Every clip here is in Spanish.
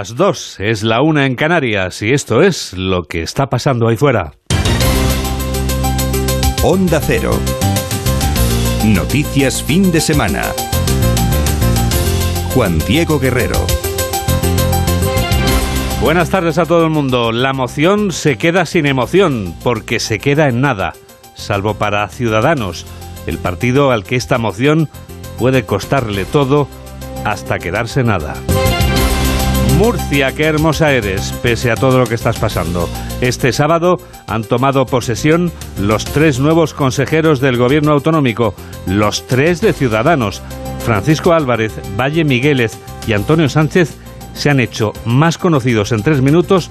Las dos es la una en Canarias y esto es lo que está pasando ahí fuera. Onda Cero. Noticias fin de semana. Juan Diego Guerrero. Buenas tardes a todo el mundo. La moción se queda sin emoción porque se queda en nada, salvo para Ciudadanos, el partido al que esta moción puede costarle todo hasta quedarse nada. Murcia, qué hermosa eres, pese a todo lo que estás pasando. Este sábado han tomado posesión los tres nuevos consejeros del gobierno autonómico, los tres de Ciudadanos. Francisco Álvarez, Valle Migueles y Antonio Sánchez se han hecho más conocidos en tres minutos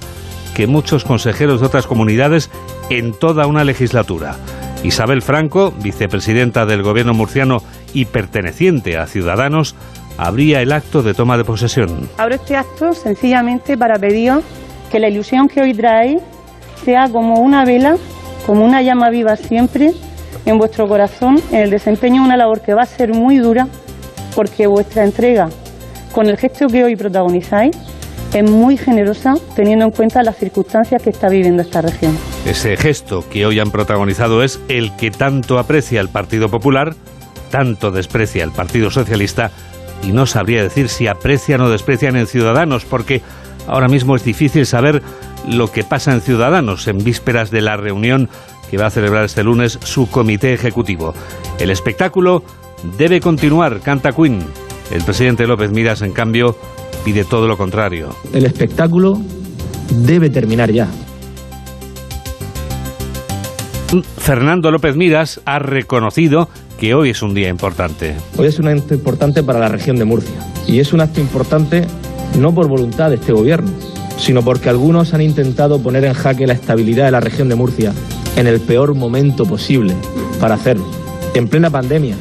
que muchos consejeros de otras comunidades en toda una legislatura. Isabel Franco, vicepresidenta del gobierno murciano y perteneciente a Ciudadanos, abría el acto de toma de posesión. Abro este acto sencillamente para pediros que la ilusión que hoy traéis sea como una vela, como una llama viva siempre en vuestro corazón, en el desempeño de una labor que va a ser muy dura, porque vuestra entrega, con el gesto que hoy protagonizáis, es muy generosa teniendo en cuenta las circunstancias que está viviendo esta región. Ese gesto que hoy han protagonizado es el que tanto aprecia el Partido Popular, tanto desprecia el Partido Socialista y no sabría decir si aprecian o desprecian en Ciudadanos, porque ahora mismo es difícil saber lo que pasa en Ciudadanos en vísperas de la reunión que va a celebrar este lunes su comité ejecutivo. El espectáculo debe continuar, canta Quinn. El presidente López Miras, en cambio, pide todo lo contrario. El espectáculo debe terminar ya. Fernando López Miras ha reconocido que hoy es un día importante. Hoy es un acto importante para la región de Murcia. Y es un acto importante no por voluntad de este gobierno, sino porque algunos han intentado poner en jaque la estabilidad de la región de Murcia en el peor momento posible para hacerlo, en plena pandemia,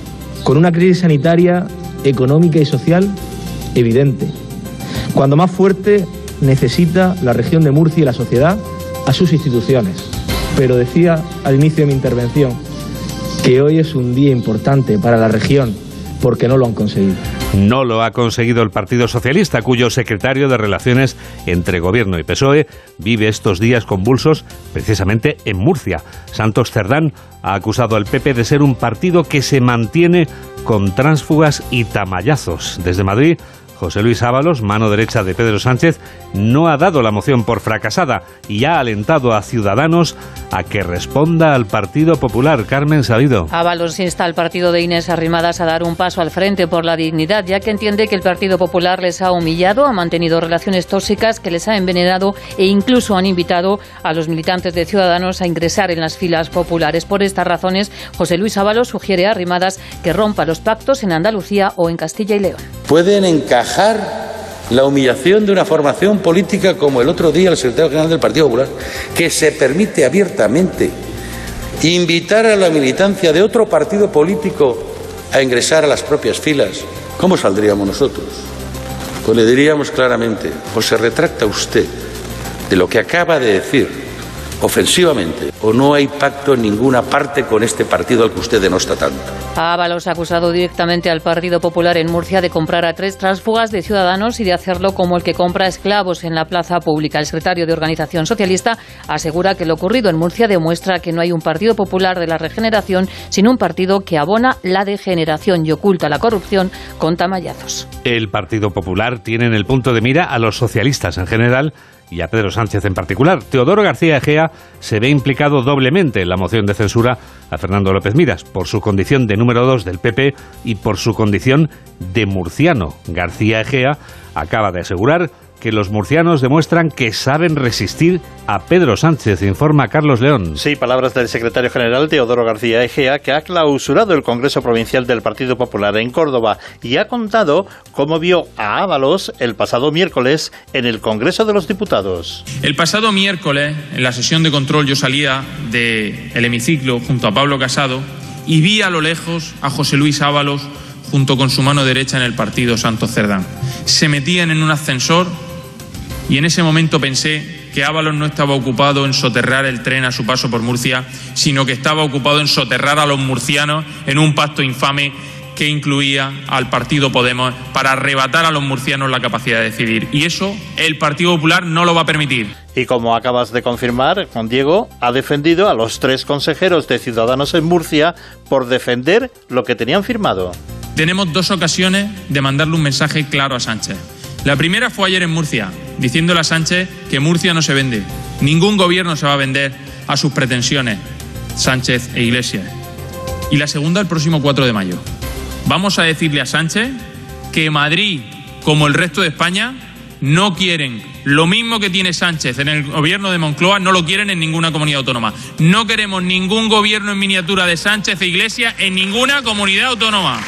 con una crisis sanitaria, económica y social evidente, cuando más fuerte necesita la región de Murcia y la sociedad a sus instituciones. Pero decía al inicio de mi intervención que hoy es un día importante para la región porque no lo han conseguido. No lo ha conseguido el Partido Socialista, cuyo secretario de Relaciones entre Gobierno y PSOE vive estos días convulsos precisamente en Murcia. Santos Cerdán ha acusado al PP de ser un partido que se mantiene con tránsfugas y tamayazos. Desde Madrid, José Luis Ábalos, mano derecha de Pedro Sánchez, no ha dado la moción por fracasada y ha alentado a Ciudadanos a que responda al Partido Popular. Carmen Sabido. Ábalos insta al partido de Inés Arrimadas a dar un paso al frente por la dignidad, ya que entiende que el Partido Popular les ha humillado, ha mantenido relaciones tóxicas que les ha envenenado e incluso han invitado a los militantes de Ciudadanos a ingresar en las filas populares. Por estas razones, José Luis Ábalos sugiere a Arrimadas que rompa los pactos en Andalucía o en Castilla y León. Pueden encajar la humillación de una formación política como el otro día el secretario general del Partido Popular, que se permite abiertamente invitar a la militancia de otro partido político a ingresar a las propias filas. ¿Cómo saldríamos nosotros? Pues le diríamos claramente, o se retracta usted de lo que acaba de decir ofensivamente o no hay pacto en ninguna parte con este partido al que usted denosta tanto. Ábalos ha acusado directamente al Partido Popular en Murcia de comprar a tres tránsfugas de ciudadanos y de hacerlo como el que compra esclavos en la plaza pública. El secretario de Organización Socialista asegura que lo ocurrido en Murcia demuestra que no hay un Partido Popular de la regeneración, sino un partido que abona la degeneración y oculta la corrupción con tamayazos. El Partido Popular tiene en el punto de mira a los socialistas en general y a Pedro Sánchez en particular. Teodoro García Egea se ve implicado doblemente en la moción de censura a Fernando López Miras, por su condición de número dos del PP y por su condición de murciano. García Egea acaba de asegurar que los murcianos demuestran que saben resistir a Pedro Sánchez, informa Carlos León. Sí, palabras del secretario general Teodoro García Egea, que ha clausurado el Congreso Provincial del Partido Popular en Córdoba y ha contado cómo vio a Ábalos el pasado miércoles en el Congreso de los Diputados. El pasado miércoles, en la sesión de control, yo salía del hemiciclo junto a Pablo Casado y vi a lo lejos a José Luis Ábalos junto con su mano derecha en el partido Santo Cerdán. Se metían en un ascensor y en ese momento pensé que Ábalos no estaba ocupado en soterrar el tren a su paso por Murcia, sino que estaba ocupado en soterrar a los murcianos en un pacto infame que incluía al Partido Podemos para arrebatar a los murcianos la capacidad de decidir. Y eso el Partido Popular no lo va a permitir. Y como acabas de confirmar, Juan Diego ha defendido a los tres consejeros de Ciudadanos en Murcia por defender lo que tenían firmado. Tenemos dos ocasiones de mandarle un mensaje claro a Sánchez. La primera fue ayer en Murcia, diciéndole a Sánchez que Murcia no se vende. Ningún gobierno se va a vender a sus pretensiones, Sánchez e Iglesias. Y la segunda el próximo 4 de mayo. Vamos a decirle a Sánchez que Madrid, como el resto de España, no quieren lo mismo que tiene Sánchez en el gobierno de Moncloa, no lo quieren en ninguna comunidad autónoma. No queremos ningún gobierno en miniatura de Sánchez e Iglesias en ninguna comunidad autónoma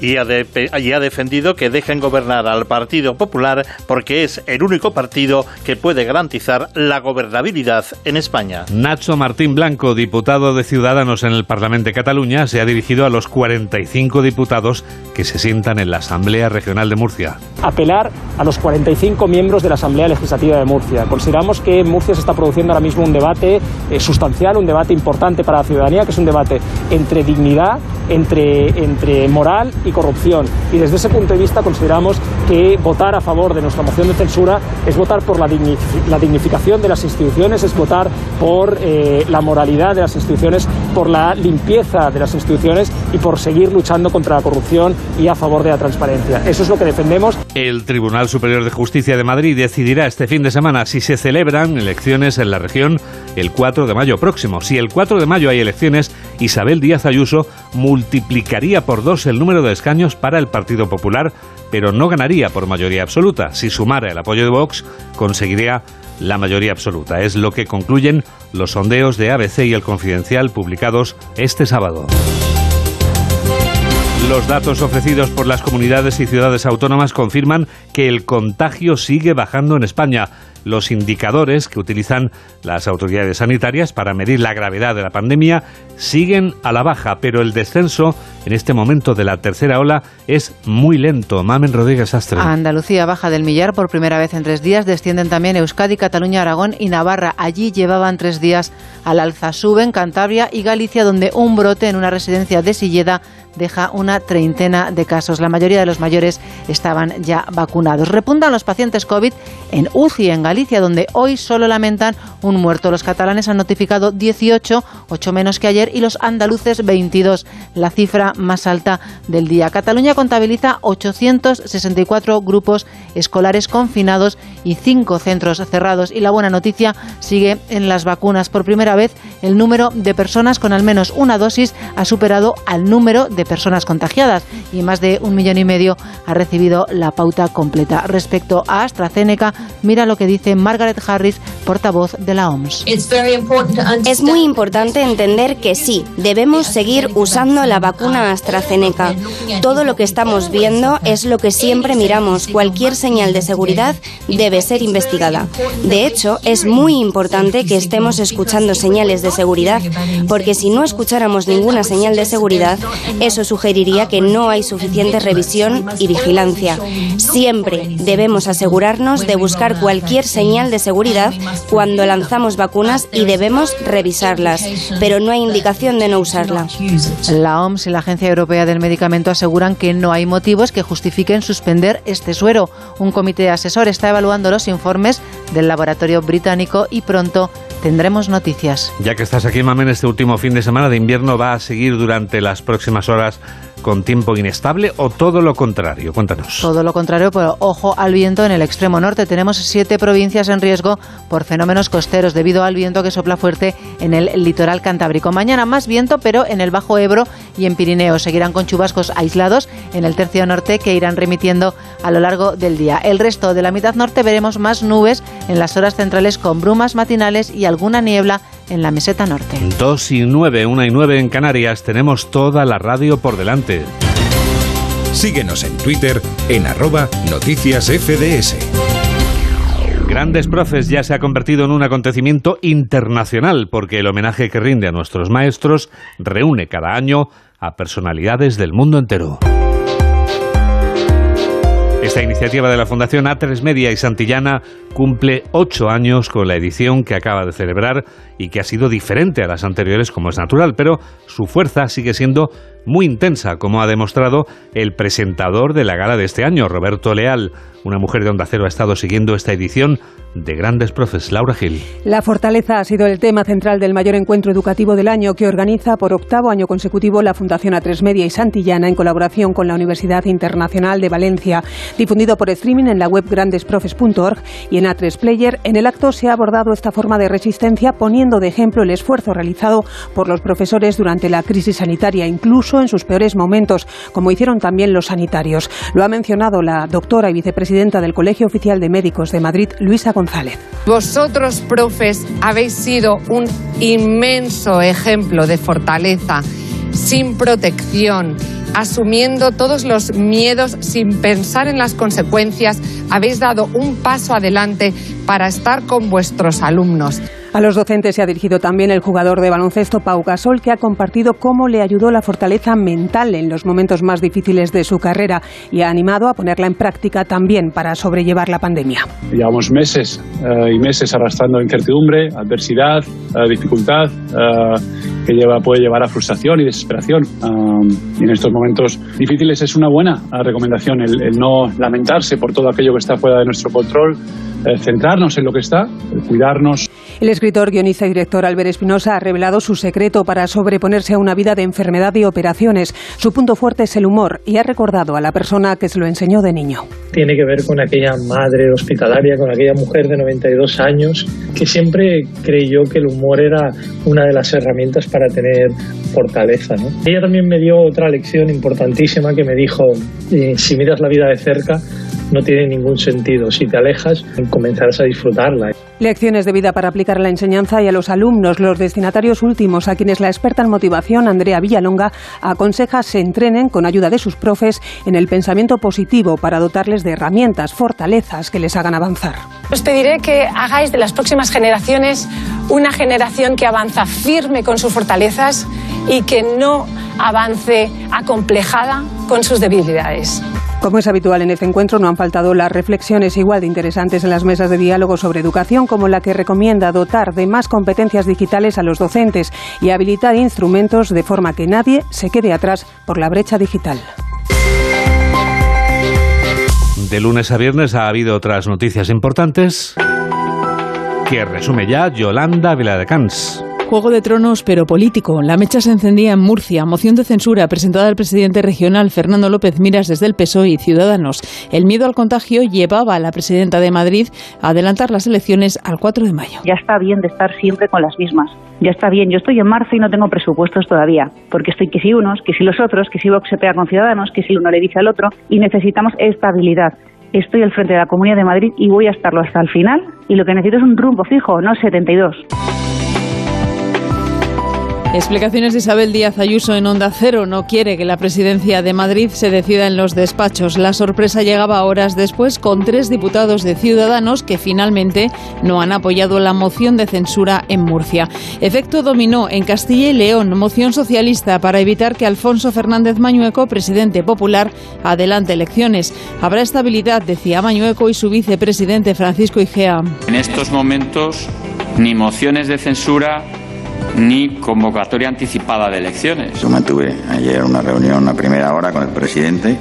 y ha, defendido que dejen gobernar al Partido Popular porque es el único partido que puede garantizar la gobernabilidad en España. Nacho Martín Blanco, diputado de Ciudadanos en el Parlamento de Cataluña, se ha dirigido a los 45 diputados que se sientan en la Asamblea Regional de Murcia. Apelar a los 45 miembros de la Asamblea Legislativa de Murcia. Consideramos que en Murcia se está produciendo ahora mismo un debate eh, sustancial, un debate importante para la ciudadanía, que es un debate entre dignidad, entre, entre moral y corrupción. Y desde ese punto de vista consideramos que votar a favor de nuestra moción de censura es votar por la, dignificación de las instituciones, es votar por eh, la moralidad de las instituciones, por la limpieza de las instituciones y por seguir luchando contra la corrupción y a favor de la transparencia. Eso es lo que defendemos. El Tribunal Superior de Justicia de Madrid decidirá este fin de semana si se celebran elecciones en la región el 4 de mayo próximo. Si el 4 de mayo hay elecciones, Isabel Díaz Ayuso multiplicaría por dos el número de escaños para el Partido Popular, pero no ganaría por mayoría absoluta. Si sumara el apoyo de Vox, conseguiría la mayoría absoluta. Es lo que concluyen los sondeos de ABC y el Confidencial publicados este sábado. Los datos ofrecidos por las comunidades y ciudades autónomas confirman que el contagio sigue bajando en España los indicadores que utilizan las autoridades sanitarias para medir la gravedad de la pandemia siguen a la baja, pero el descenso en este momento de la tercera ola es muy lento. Mamen Rodríguez Astre. Andalucía baja del millar por primera vez en tres días. Descienden también Euskadi, Cataluña, Aragón y Navarra. Allí llevaban tres días al alza. Suben Cantabria y Galicia, donde un brote en una residencia de Silleda deja una treintena de casos. La mayoría de los mayores estaban ya vacunados. Repuntan los pacientes COVID en UCI en Galicia, donde hoy solo lamentan un muerto. Los catalanes han notificado 18, 8 menos que ayer, y los andaluces 22, la cifra más alta del día. Cataluña contabiliza 864 grupos escolares confinados y 5 centros cerrados. Y la buena noticia sigue en las vacunas. Por primera vez, el número de personas con al menos una dosis ha superado al número de personas contagiadas y más de un millón y medio ha recibido la pauta completa. Respecto a AstraZeneca, mira lo que dice Margaret Harris, portavoz de la OMS. Es muy importante entender que sí, debemos seguir usando la vacuna AstraZeneca. Todo lo que estamos viendo es lo que siempre miramos. Cualquier señal de seguridad debe ser investigada. De hecho, es muy importante que estemos escuchando señales de seguridad, porque si no escucháramos ninguna señal de seguridad, eso sugeriría que no hay suficiente revisión y vigilancia. Siempre debemos asegurarnos de buscar cualquier señal de seguridad cuando lanzamos vacunas y debemos revisarlas, pero no hay indicación de no usarla. La OMS y la Agencia Europea del Medicamento aseguran que no hay motivos que justifiquen suspender este suero. Un comité asesor está evaluando los informes del laboratorio británico y pronto tendremos noticias. Ya que estás aquí, Mamen, este último fin de semana de invierno va a seguir durante las próximas horas con tiempo inestable o todo lo contrario? Cuéntanos. Todo lo contrario, pero ojo al viento en el extremo norte. Tenemos siete provincias en riesgo por fenómenos costeros debido al viento que sopla fuerte en el litoral cantábrico. Mañana más viento, pero en el Bajo Ebro y en Pirineos seguirán con chubascos aislados en el tercio norte que irán remitiendo a lo largo del día. El resto de la mitad norte veremos más nubes en las horas centrales con brumas matinales y alguna niebla en la meseta norte. Dos y nueve, una y nueve en Canarias. Tenemos toda la radio por delante. Síguenos en Twitter en arroba noticias FDS. Grandes Profes ya se ha convertido en un acontecimiento internacional porque el homenaje que rinde a nuestros maestros reúne cada año a personalidades del mundo entero. Esta iniciativa de la Fundación A3 Media y Santillana cumple ocho años con la edición que acaba de celebrar y que ha sido diferente a las anteriores como es natural, pero su fuerza sigue siendo muy intensa, como ha demostrado el presentador de la gala de este año, Roberto Leal. Una mujer de Onda Cero ha estado siguiendo esta edición de grandes profes. Laura Gil. La fortaleza ha sido el tema central del mayor encuentro educativo del año que organiza por octavo año consecutivo la Fundación A3 Media y Santillana en colaboración con la Universidad Internacional de Valencia. Difundido por streaming en la web grandesprofes.org y en A3 Player, en el acto se ha abordado esta forma de resistencia poniendo de ejemplo el esfuerzo realizado por los profesores durante la crisis sanitaria, incluso en sus peores momentos, como hicieron también los sanitarios. Lo ha mencionado la doctora y vicepresidenta del Colegio Oficial de Médicos de Madrid, Luisa González. Vosotros, profes, habéis sido un inmenso ejemplo de fortaleza, sin protección, asumiendo todos los miedos sin pensar en las consecuencias, habéis dado un paso adelante para estar con vuestros alumnos. A los docentes se ha dirigido también el jugador de baloncesto Pau Gasol, que ha compartido cómo le ayudó la fortaleza mental en los momentos más difíciles de su carrera y ha animado a ponerla en práctica también para sobrellevar la pandemia. Llevamos meses eh, y meses arrastrando incertidumbre, adversidad, eh, dificultad, eh, que lleva, puede llevar a frustración y desesperación. y en estos momentos difíciles es una buena recomendación el, el no lamentarse por todo aquello que está fuera de nuestro control, centrarnos en lo que está, cuidarnos. El escritor, guionista y director Albert Espinosa ha revelado su secreto para sobreponerse a una vida de enfermedad y operaciones. Su punto fuerte es el humor y ha recordado a la persona que se lo enseñó de niño. Tiene que ver con aquella madre hospitalaria, con aquella mujer de 92 años que siempre creyó que el humor era una de las herramientas para tener fortaleza. Ella también me dio otra lección importantísima que me dijo, eh, si miras la vida de cerca, no tiene ningún sentido. Si te alejas, comenzarás a disfrutarla. Lecciones de vida para aplicar a la enseñanza y a los alumnos, los destinatarios últimos, a quienes la experta en motivación, Andrea Villalonga, aconseja se entrenen con ayuda de sus profes en el pensamiento positivo para dotarles de herramientas, fortalezas que les hagan avanzar. Os pediré que hagáis de las próximas generaciones una generación que avanza firme con sus fortalezas y que no avance acomplejada con sus debilidades. Como es habitual en este encuentro, no han faltado las reflexiones igual de interesantes en las mesas de diálogo sobre educación, como la que recomienda dotar de más competencias digitales a los docentes y habilitar instrumentos de forma que nadie se quede atrás por la brecha digital. De lunes a viernes ha habido otras noticias importantes que resume ya Yolanda Viladecans. Juego de Tronos, pero político. La mecha se encendía en Murcia. Moción de censura presentada al presidente regional Fernando López Miras desde el PSOE y Ciudadanos. El miedo al contagio llevaba a la presidenta de Madrid a adelantar las elecciones al 4 de mayo. Ya está bien de estar siempre con las mismas. Ya está bien. Yo estoy en marzo y no tengo presupuestos todavía. Porque estoy que si unos, que si los otros, que si Vox se pega con Ciudadanos, que si uno le dice al otro. Y necesitamos estabilidad estoy al frente de la Comunidad de Madrid y voy a estarlo hasta el final. Y lo que necesito es un rumbo fijo, no 72. Explicaciones de Isabel Díaz Ayuso en Onda Cero. No quiere que la presidencia de Madrid se decida en los despachos. La sorpresa llegaba horas después con tres diputados de Ciudadanos que finalmente no han apoyado la moción de censura en Murcia. Efecto dominó en Castilla y León. Moción socialista para evitar que Alfonso Fernández Mañueco, presidente popular, adelante elecciones. Habrá estabilidad, decía Mañueco y su vicepresidente Francisco Igea. En estos momentos, ni mociones de censura ni convocatoria anticipada de elecciones. Yo mantuve ayer una reunión a primera hora con el presidente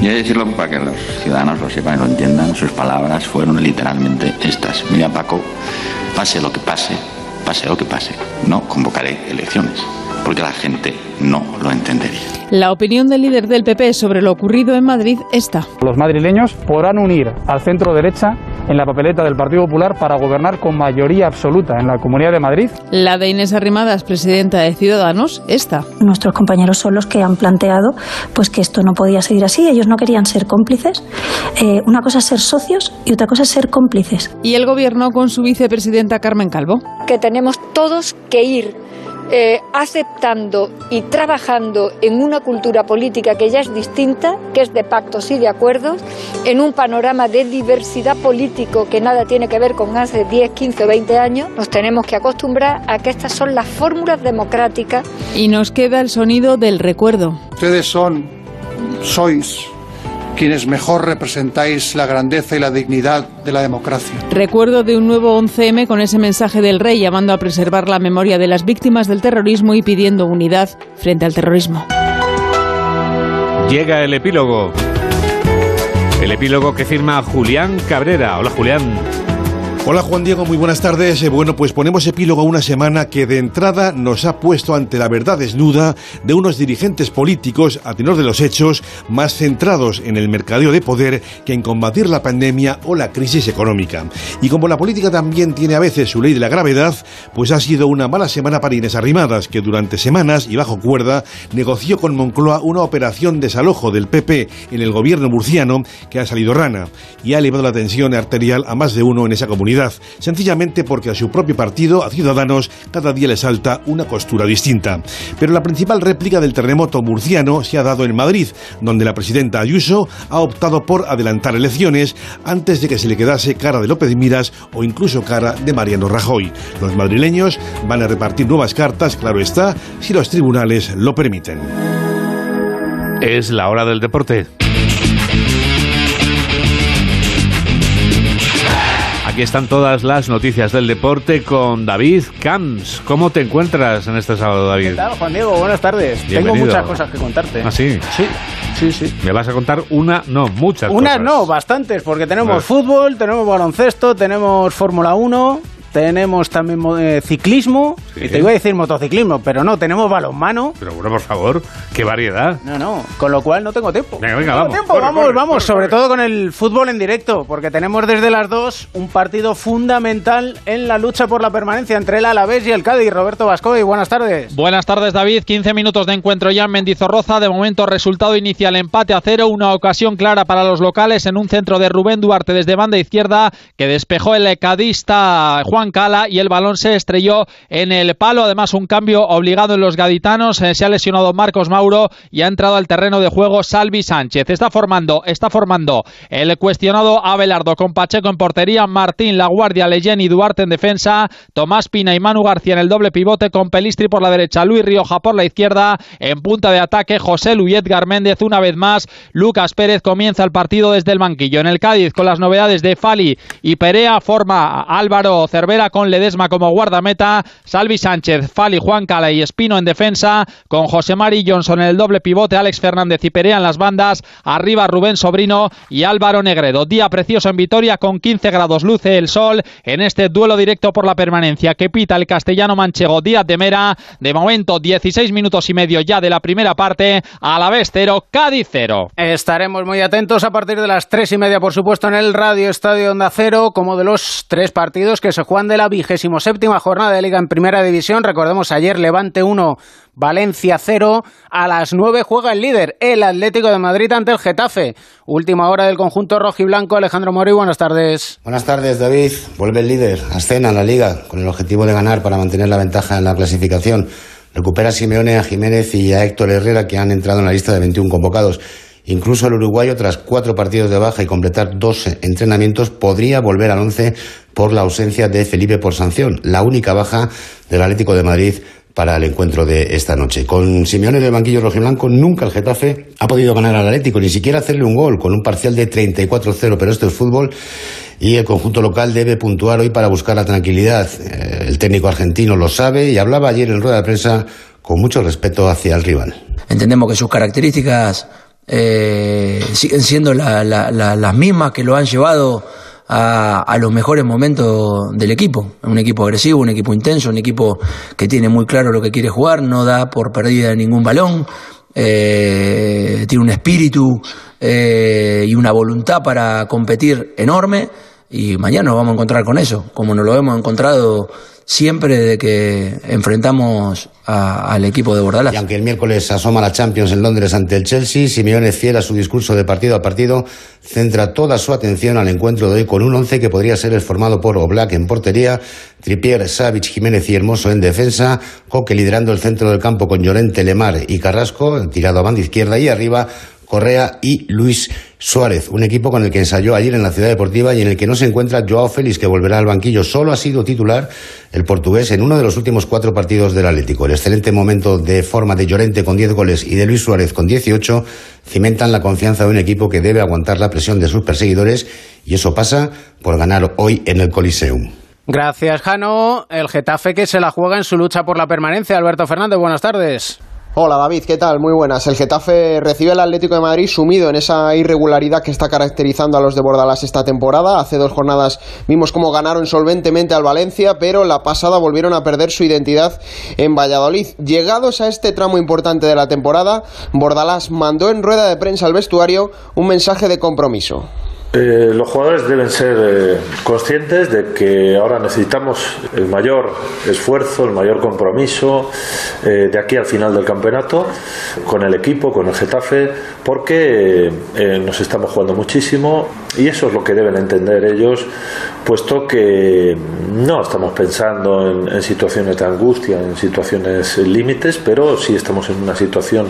y hay que decirlo para que los ciudadanos lo sepan y lo entiendan, sus palabras fueron literalmente estas. Mira Paco, pase lo que pase, pase lo que pase, no convocaré elecciones, porque la gente no lo entendería. La opinión del líder del PP sobre lo ocurrido en Madrid está. Los madrileños podrán unir al centro derecha en la papeleta del Partido Popular para gobernar con mayoría absoluta en la Comunidad de Madrid. La de Inés Arrimadas, presidenta de Ciudadanos, está. Nuestros compañeros son los que han planteado pues que esto no podía seguir así. Ellos no querían ser cómplices. Eh, una cosa es ser socios y otra cosa es ser cómplices. Y el Gobierno con su vicepresidenta Carmen Calvo. Que tenemos todos que ir eh, aceptando y trabajando en una cultura política que ya es distinta, que es de pactos y de acuerdos, en un panorama de diversidad político que nada tiene que ver con hace 10, 15 o 20 años, nos tenemos que acostumbrar a que estas son las fórmulas democráticas. Y nos queda el sonido del recuerdo. Ustedes son, sois quienes mejor representáis la grandeza y la dignidad de la democracia. Recuerdo de un nuevo 11M con ese mensaje del rey llamando a preservar la memoria de las víctimas del terrorismo y pidiendo unidad frente al terrorismo. Llega el epílogo. El epílogo que firma Julián Cabrera. Hola Julián. Hola Juan Diego, muy buenas tardes. Eh, bueno, pues ponemos epílogo a una semana que de entrada nos ha puesto ante la verdad desnuda de unos dirigentes políticos, a tenor de los hechos, más centrados en el mercadeo de poder que en combatir la pandemia o la crisis económica. Y como la política también tiene a veces su ley de la gravedad, pues ha sido una mala semana para Inés Arrimadas, que durante semanas y bajo cuerda negoció con Moncloa una operación desalojo del PP en el gobierno murciano que ha salido rana y ha elevado la tensión arterial a más de uno en esa comunidad sencillamente porque a su propio partido, a Ciudadanos, cada día le salta una costura distinta. Pero la principal réplica del terremoto murciano se ha dado en Madrid, donde la presidenta Ayuso ha optado por adelantar elecciones antes de que se le quedase cara de López Miras o incluso cara de Mariano Rajoy. Los madrileños van a repartir nuevas cartas, claro está, si los tribunales lo permiten. Es la hora del deporte. Aquí están todas las noticias del deporte con David Camps. ¿Cómo te encuentras en este sábado, David? ¿Qué tal, Juan Diego? Buenas tardes. Bienvenido. Tengo muchas cosas que contarte. ¿Ah, sí? Sí, sí, sí. ¿Me vas a contar una? No, muchas cosas. no, bastantes, porque tenemos fútbol, tenemos baloncesto, tenemos Fórmula 1, tenemos también eh, ciclismo, Sí. y te iba a decir motociclismo, pero no, tenemos balonmano. Pero bueno, por favor, qué variedad. No, no, con lo cual no tengo tiempo. Venga, venga, No tengo vamos. tiempo, Corre, vamos, corre, vamos, corre, sobre corre. todo con el fútbol en directo, porque tenemos desde las dos un partido fundamental en la lucha por la permanencia entre el Alavés y el Cádiz. Roberto Vascoy, buenas tardes. Buenas tardes, David. 15 minutos de encuentro ya en Mendizorroza. De momento, resultado inicial empate a cero. Una ocasión clara para los locales en un centro de Rubén Duarte desde banda izquierda que despejó el cadista Juan Cala y el balón se estrelló en el palo. Además, un cambio obligado en los gaditanos. Eh, se ha lesionado Marcos Mauro y ha entrado al terreno de juego Salvi Sánchez. Está formando, está formando el cuestionado Abelardo con Pacheco en portería, Martín La Guardia, Leyen y Duarte en defensa, Tomás Pina y Manu García en el doble pivote con Pelistri por la derecha, Luis Rioja por la izquierda, en punta de ataque José Luis Edgar Méndez una vez más, Lucas Pérez comienza el partido desde el banquillo. En el Cádiz con las novedades de Fali y Perea forma Álvaro Cervera con Ledesma como guardameta, Salvi Sánchez, Fali, Juan Cala y Espino en defensa, con José Mari Johnson en el doble pivote, Alex Fernández y Perea en las bandas, arriba Rubén Sobrino y Álvaro Negredo. Día precioso en Vitoria con 15 grados luce el sol en este duelo directo por la permanencia que pita el castellano manchego Díaz de Mera. De momento 16 minutos y medio ya de la primera parte, a la vez cero, Cádiz cero. Estaremos muy atentos a partir de las tres y media, por supuesto, en el Radio Estadio Onda Cero, como de los tres partidos que se juegan de la vigésimo séptima jornada de Liga en Primera División. Recordemos ayer Levante 1, Valencia 0. A las 9 juega el líder, el Atlético de Madrid ante el Getafe. Última hora del conjunto rojiblanco. Alejandro Mori, buenas tardes. Buenas tardes, David. Vuelve el líder, ascena a la liga, con el objetivo de ganar para mantener la ventaja en la clasificación. Recupera a Simeone, a Jiménez y a Héctor Herrera, que han entrado en la lista de 21 convocados. Incluso el uruguayo, tras cuatro partidos de baja y completar dos entrenamientos, podría volver al once por la ausencia de Felipe por sanción, la única baja del Atlético de Madrid para el encuentro de esta noche. Con Simeone en el banquillo rojiblanco, nunca el Getafe ha podido ganar al Atlético, ni siquiera hacerle un gol, con un parcial de 34-0, pero esto es fútbol y el conjunto local debe puntuar hoy para buscar la tranquilidad. Eh, El técnico argentino lo sabe y hablaba ayer en rueda de prensa con mucho respeto hacia el rival. Entendemos que sus características eh, siguen siendo la- la- la- las mismas que lo han llevado a, a los mejores momentos del equipo. Un equipo agresivo, un equipo intenso, un equipo que tiene muy claro lo que quiere jugar, no da por perdida ningún balón, eh, tiene un espíritu eh, y una voluntad para competir enorme y mañana nos vamos a encontrar con eso, como nos lo hemos encontrado siempre desde que enfrentamos a- al equipo de Bordalás. Y aunque el miércoles asoma la Champions en Londres ante el Chelsea, Simeone, fiel a su discurso de partido a partido, centra toda su atención al encuentro de hoy con un once que podría ser el formado por Oblak en portería, Trippier, Savic, Jiménez y Hermoso en defensa, Coque liderando el centro del campo con Llorente, Lemar y Carrasco, tirado a banda izquierda y arriba Correa y Luis Suárez, un equipo con el que ensayó ayer en la Ciudad Deportiva y en el que no se encuentra Joao Félix, que volverá al banquillo. Solo ha sido titular el portugués en uno de los últimos cuatro partidos del Atlético. El excelente momento de forma de Llorente con 10 goles y de Luis Suárez con 18 cimentan la confianza de un equipo que debe aguantar la presión de sus perseguidores y eso pasa por ganar hoy en el Coliseum. Gracias, Jano. El Getafe que se la juega en su lucha por la permanencia. Alberto Fernández, buenas tardes. Hola David, ¿qué tal? Muy buenas. El Getafe recibe al Atlético de Madrid sumido en esa irregularidad que está caracterizando a los de Bordalás esta temporada. Hace dos jornadas vimos cómo ganaron solventemente al Valencia, pero la pasada volvieron a perder su identidad en Valladolid. Llegados a este tramo importante de la temporada, Bordalás mandó en rueda de prensa al vestuario un mensaje de compromiso. Eh, los jugadores deben ser eh, conscientes de que ahora necesitamos el mayor esfuerzo, el mayor compromiso eh, de aquí al final del campeonato con el equipo, con el Getafe, porque nos estamos jugando muchísimo y eso es lo que deben entender ellos, puesto que no estamos pensando en, en situaciones de angustia, en situaciones límites, pero sí estamos en una situación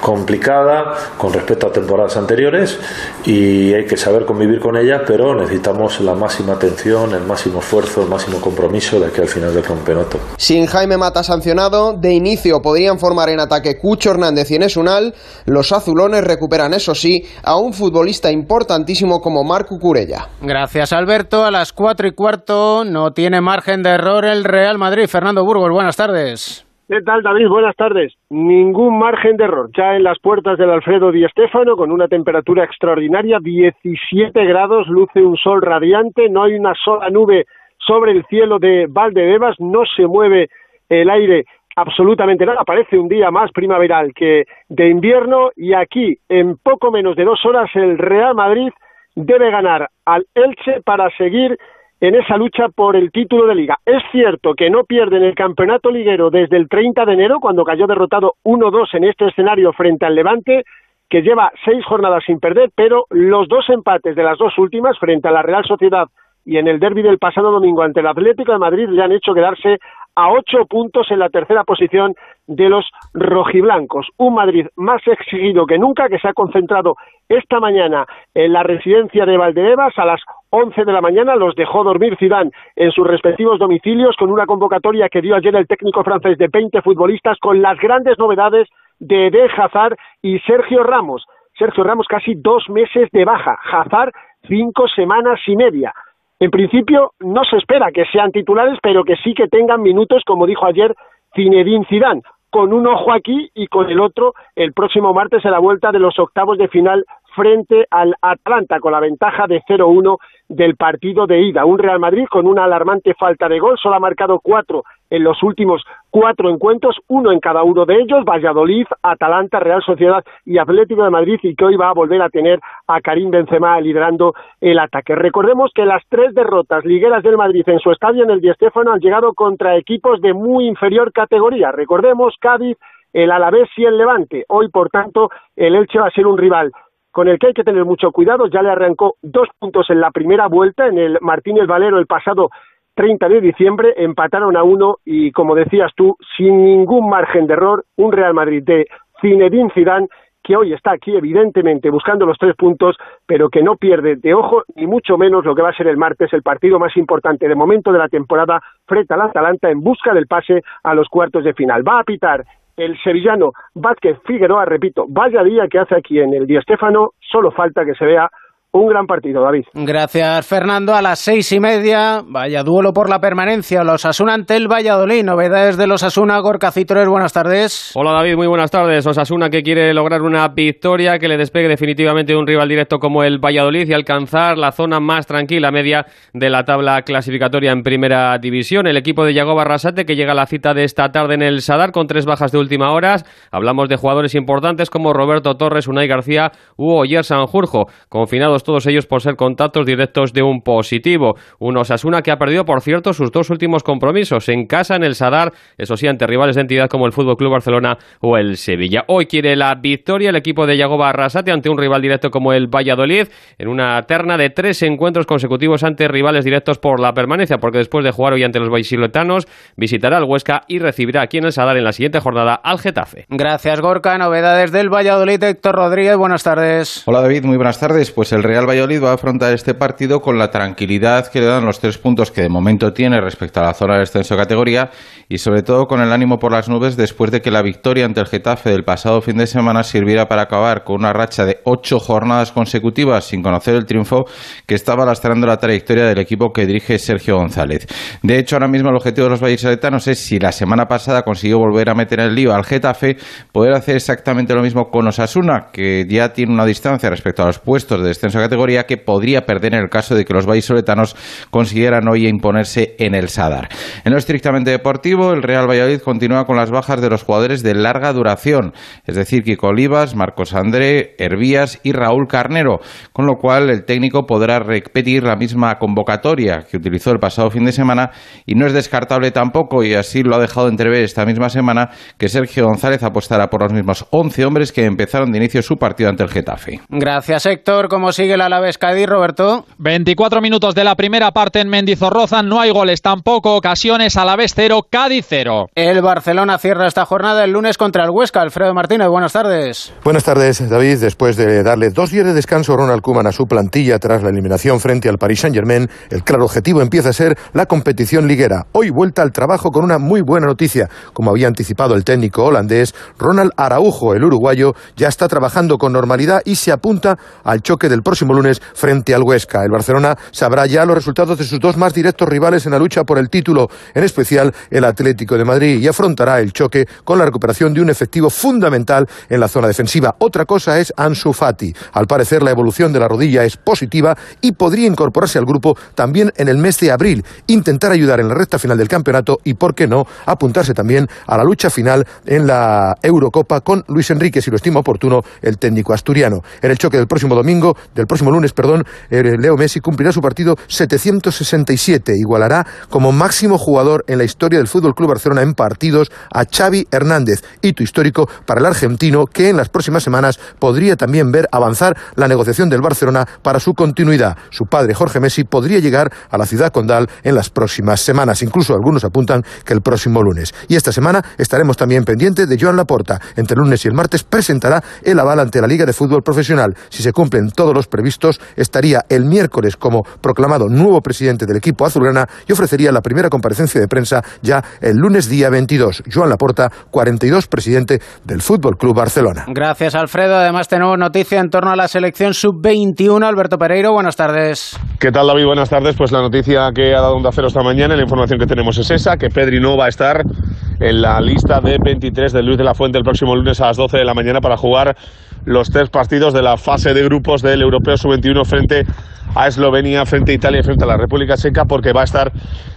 complicada con respecto a temporadas anteriores y hay que saber convivir con ella, pero necesitamos la máxima atención, el máximo esfuerzo, el máximo compromiso de aquí al final del campeonato. Sin Jaime Mata sancionado, de inicio podrían formar en ataque Cucho Hernández y Enesunal. Los azulones recuperan, eso sí, a un futbolista importantísimo como Marco Curella. Gracias, Alberto. A las cuatro y cuarto no tiene margen de error el Real Madrid. Fernando Burgos, buenas tardes. ¿Qué tal, David? Buenas tardes. Ningún margen de error. Ya en las puertas del Alfredo Di Stéfano, con una temperatura extraordinaria, 17 grados, luce un sol radiante, no hay una sola nube sobre el cielo de Valdebebas, no se mueve el aire absolutamente nada. Parece un día más primaveral que de invierno y aquí, en poco menos de dos horas, el Real Madrid debe ganar al Elche para seguir en esa lucha por el título de liga. Es cierto que no pierden el campeonato liguero desde el 30 de enero, cuando cayó derrotado 1-2 en este escenario frente al Levante, que lleva seis jornadas sin perder, pero los dos empates de las dos últimas frente a la Real Sociedad y en el derby del pasado domingo ante el Atlético de Madrid le han hecho quedarse a ocho puntos en la tercera posición de los rojiblancos. Un Madrid más exigido que nunca, que se ha concentrado esta mañana en la residencia de Valdebebas a las once de la mañana. Los dejó dormir Zidane en sus respectivos domicilios con una convocatoria que dio ayer el técnico francés de 20 futbolistas con las grandes novedades de Eden Hazard y Sergio Ramos. Sergio Ramos casi dos meses de baja. Hazard cinco semanas y media. En principio no se espera que sean titulares, pero que sí que tengan minutos, como dijo ayer Zinedine Zidane, con un ojo aquí y con el otro el próximo martes en la vuelta de los octavos de final frente al Atlanta con la ventaja de 0-1 del partido de ida. Un Real Madrid con una alarmante falta de gol, solo ha marcado cuatro en los últimos cuatro encuentros, uno en cada uno de ellos, Valladolid, Atalanta, Real Sociedad y Atlético de Madrid, y que hoy va a volver a tener a Karim Benzema liderando el ataque. Recordemos que las tres derrotas ligueras del Madrid en su estadio en el Di Stéfano han llegado contra equipos de muy inferior categoría. Recordemos Cádiz, el Alavés y el Levante. Hoy, por tanto, el Elche va a ser un rival con el que hay que tener mucho cuidado. Ya le arrancó dos puntos en la primera vuelta en el Martínez Valero el pasado 30 de diciembre, empataron a uno y, como decías tú, sin ningún margen de error, un Real Madrid de Zinedine Zidane que hoy está aquí evidentemente buscando los tres puntos, pero que no pierde de ojo ni mucho menos lo que va a ser el martes el partido más importante de momento de la temporada frente al Atalanta en busca del pase a los cuartos de final. Va a pitar el sevillano Vázquez Figueroa, repito, vaya día que hace aquí en el Di Stéfano, solo falta que se vea un gran partido, David. Gracias, Fernando. A las seis y media, vaya duelo por la permanencia. Los Asuna ante el Valladolid. Novedades de los Asuna, Gorka Citroes, buenas tardes. Hola, David, muy buenas tardes. Osasuna que quiere lograr una victoria que le despegue definitivamente de un rival directo como el Valladolid y alcanzar la zona más tranquila media de la tabla clasificatoria en primera división. El equipo de Yago Barrasate que llega a la cita de esta tarde en el Sadar con tres bajas de última hora. Hablamos de jugadores importantes como Roberto Torres, Unai García u Oyer Sanjurjo, confinados todos ellos por ser contactos directos de un positivo. Un Osasuna que ha perdido, por cierto, sus dos últimos compromisos en casa, en el Sadar, eso sí, ante rivales de entidad como el Fútbol Club Barcelona o el Sevilla. Hoy quiere la victoria el equipo de Yagoba Arrasate ante un rival directo como el Valladolid en una terna de tres encuentros consecutivos ante rivales directos por la permanencia, porque después de jugar hoy ante los vallisoletanos, visitará al Huesca y recibirá aquí en el Sadar en la siguiente jornada al Getafe. Gracias, Gorka. Novedades del Valladolid, Héctor Rodríguez. Buenas tardes. Hola, David. Muy buenas tardes. Pues el Real Valladolid va a afrontar este partido con la tranquilidad que le dan los tres puntos que de momento tiene respecto a la zona de descenso de categoría y sobre todo con el ánimo por las nubes después de que la victoria ante el Getafe del pasado fin de semana sirviera para acabar con una racha de ocho jornadas consecutivas sin conocer el triunfo que estaba lastrando la trayectoria del equipo que dirige Sergio González. De hecho, ahora mismo el objetivo de los vallisoletanos es si la semana pasada consiguió volver a meter el lío al Getafe, poder hacer exactamente lo mismo con Osasuna, que ya tiene una distancia respecto a los puestos de descenso de categoría que podría perder en el caso de que los vallisoletanos consiguieran hoy imponerse en el Sadar. En lo estrictamente deportivo, el Real Valladolid continúa con las bajas de los jugadores de larga duración, es decir, Kiko Olivas, Marcos André, Hervías y Raúl Carnero, con lo cual el técnico podrá repetir la misma convocatoria que utilizó el pasado fin de semana y no es descartable tampoco, y así lo ha dejado entrever esta misma semana, que Sergio González apostará por los mismos 11 hombres que empezaron de inicio su partido ante el Getafe. Gracias, Héctor. ¿Cómo sigue el Alavés Cádiz, Roberto? 24 minutos de la primera parte en Mendizorroza, no hay goles tampoco, ocasiones Alavés 0, Cádiz 0. El Barcelona cierra esta jornada el lunes contra el Huesca. Alfredo Martínez, buenas tardes. Buenas tardes, David. Después de darle dos días de descanso Ronald Koeman a su plantilla tras la eliminación frente al Paris Saint-Germain, el claro objetivo empieza a ser la competición liguera. Hoy vuelta al trabajo con una muy buena noticia. Como había anticipado el técnico holandés, Ronald Araujo, el uruguayo, ya está trabajando con normalidad y se apunta al choque del próximo lunes frente al Huesca. El Barcelona sabrá ya los resultados de sus dos más directos rivales en la lucha por el título, en especial el Atlético de Madrid, y afrontará el choque con la recuperación de un efectivo fundamental en la zona defensiva. Otra cosa es Ansu Fati. Al parecer la evolución de la rodilla es positiva y podría incorporarse al grupo también en el mes de abril, intentar ayudar en la recta final del campeonato y, por qué no, apuntarse también a la lucha final en la Eurocopa con Luis Enrique, si lo estima oportuno, el técnico asturiano. En el choque del próximo domingo, del próximo lunes, perdón, eh, Leo Messi cumplirá su partido 767, igualará como máximo jugador en la historia del Fútbol Club Barcelona en partidos a Xavi Hernández, hito histórico para el argentino que en las próximas semanas podría también ver avanzar la negociación del Barcelona para su continuidad. Su padre Jorge Messi podría llegar a la ciudad condal en las próximas semanas, incluso algunos apuntan que el próximo lunes. Y esta semana estaremos también pendientes de Joan Laporta. Entre el lunes y el martes presentará el aval ante la Liga de Fútbol Profesional. Si se cumplen todos los previstos, estaría el miércoles como proclamado nuevo presidente del equipo azulgrana y ofrecería la primera comparecencia de prensa ya el lunes día 22. Joan Laporta, 42 presidente del Fútbol Club Barcelona. Gracias, Alfredo. Además, tenemos noticia en torno a la selección sub-21. Alberto Pereiro, buenas tardes. ¿Qué tal, David? Buenas tardes. Pues la noticia que ha dado Onda Cero esta mañana, la información que tenemos es esa, que Pedri no va a estar en la lista de 23 de Luis de la Fuente el próximo lunes a las 12 de la mañana para jugar los tres partidos de la fase de grupos del Europeo Sub-21 frente a Eslovenia, frente a Italia y frente a la República Checa, porque va a estar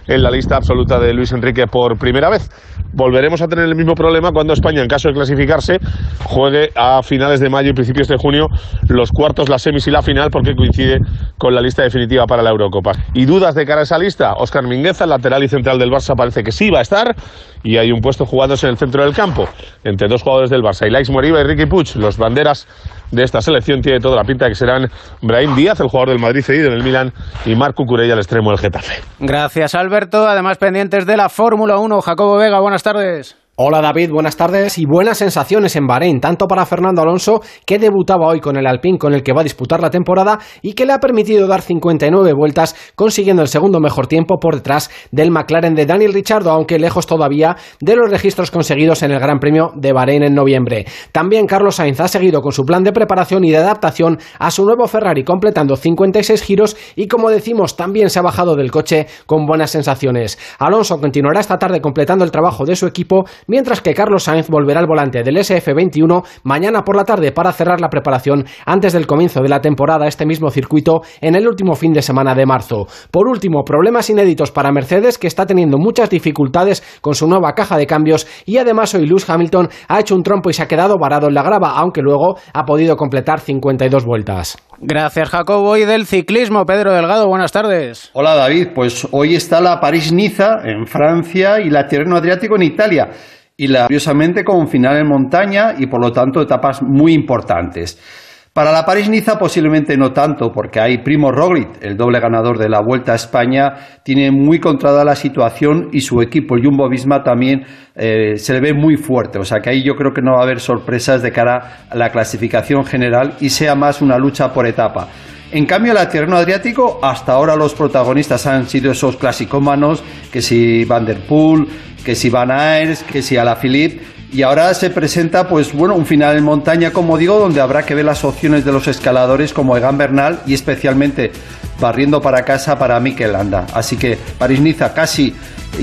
en la lista absoluta de Luis Enrique por primera vez. Volveremos a tener el mismo problema cuando España, en caso de clasificarse, juegue a finales de mayo y principios de junio los cuartos, las semis y la final, porque coincide con la lista definitiva para la Eurocopa. ¿Y dudas de cara a esa lista? Oscar Mingueza, lateral y central del Barça, parece que sí va a estar, y hay un puesto jugándose en el centro del campo, entre dos jugadores del Barça, Ilaix Moriba y Ricky Puig, los banderas de esta selección tiene toda la pinta que serán Brahim Díaz, el jugador del Madrid cedido en el Milan, y Marco Curella, el extremo del Getafe. Gracias, Alberto. Además, pendientes de la Fórmula 1. Jacobo Vega, buenas tardes. Hola David, buenas tardes y buenas sensaciones en Bahrein, tanto para Fernando Alonso, que debutaba hoy con el Alpine con el que va a disputar la temporada y que le ha permitido dar 59 vueltas, consiguiendo el segundo mejor tiempo por detrás del McLaren de Daniel Ricciardo, aunque lejos todavía de los registros conseguidos en el Gran Premio de Bahrein en noviembre. También Carlos Sainz ha seguido con su plan de preparación y de adaptación a su nuevo Ferrari, completando 56 giros y como decimos, también se ha bajado del coche con buenas sensaciones. Alonso continuará esta tarde completando el trabajo de su equipo mientras que Carlos Sainz volverá al volante del SF21 mañana por la tarde para cerrar la preparación antes del comienzo de la temporada este mismo circuito en el último fin de semana de marzo. Por último, problemas inéditos para Mercedes que está teniendo muchas dificultades con su nueva caja de cambios y además hoy Lewis Hamilton ha hecho un trompo y se ha quedado varado en la grava, aunque luego ha podido completar 52 vueltas. Gracias, Jacobo. Y del ciclismo, Pedro Delgado, buenas tardes. Hola, David. Pues hoy está la París-Niza en Francia y la Tirreno Adriático en Italia. Y la, curiosamente con final en montaña y por lo tanto etapas muy importantes. Para la París-Niza posiblemente no tanto, porque hay Primo Roglic, el doble ganador de la Vuelta a España, tiene muy controlada la situación y su equipo Jumbo-Visma también eh, se le ve muy fuerte. O sea que ahí yo creo que no va a haber sorpresas de cara a la clasificación general y sea más una lucha por etapa. En cambio, el terreno Adriático, hasta ahora los protagonistas han sido esos clasicómanos, que si Van der Poel, que si Van Aert, que si Alaphilippe, y ahora se presenta, pues bueno, un final en montaña, como digo, donde habrá que ver las opciones de los escaladores como Egan Bernal y especialmente barriendo para casa para Mikel Landa. Así que París-Niza casi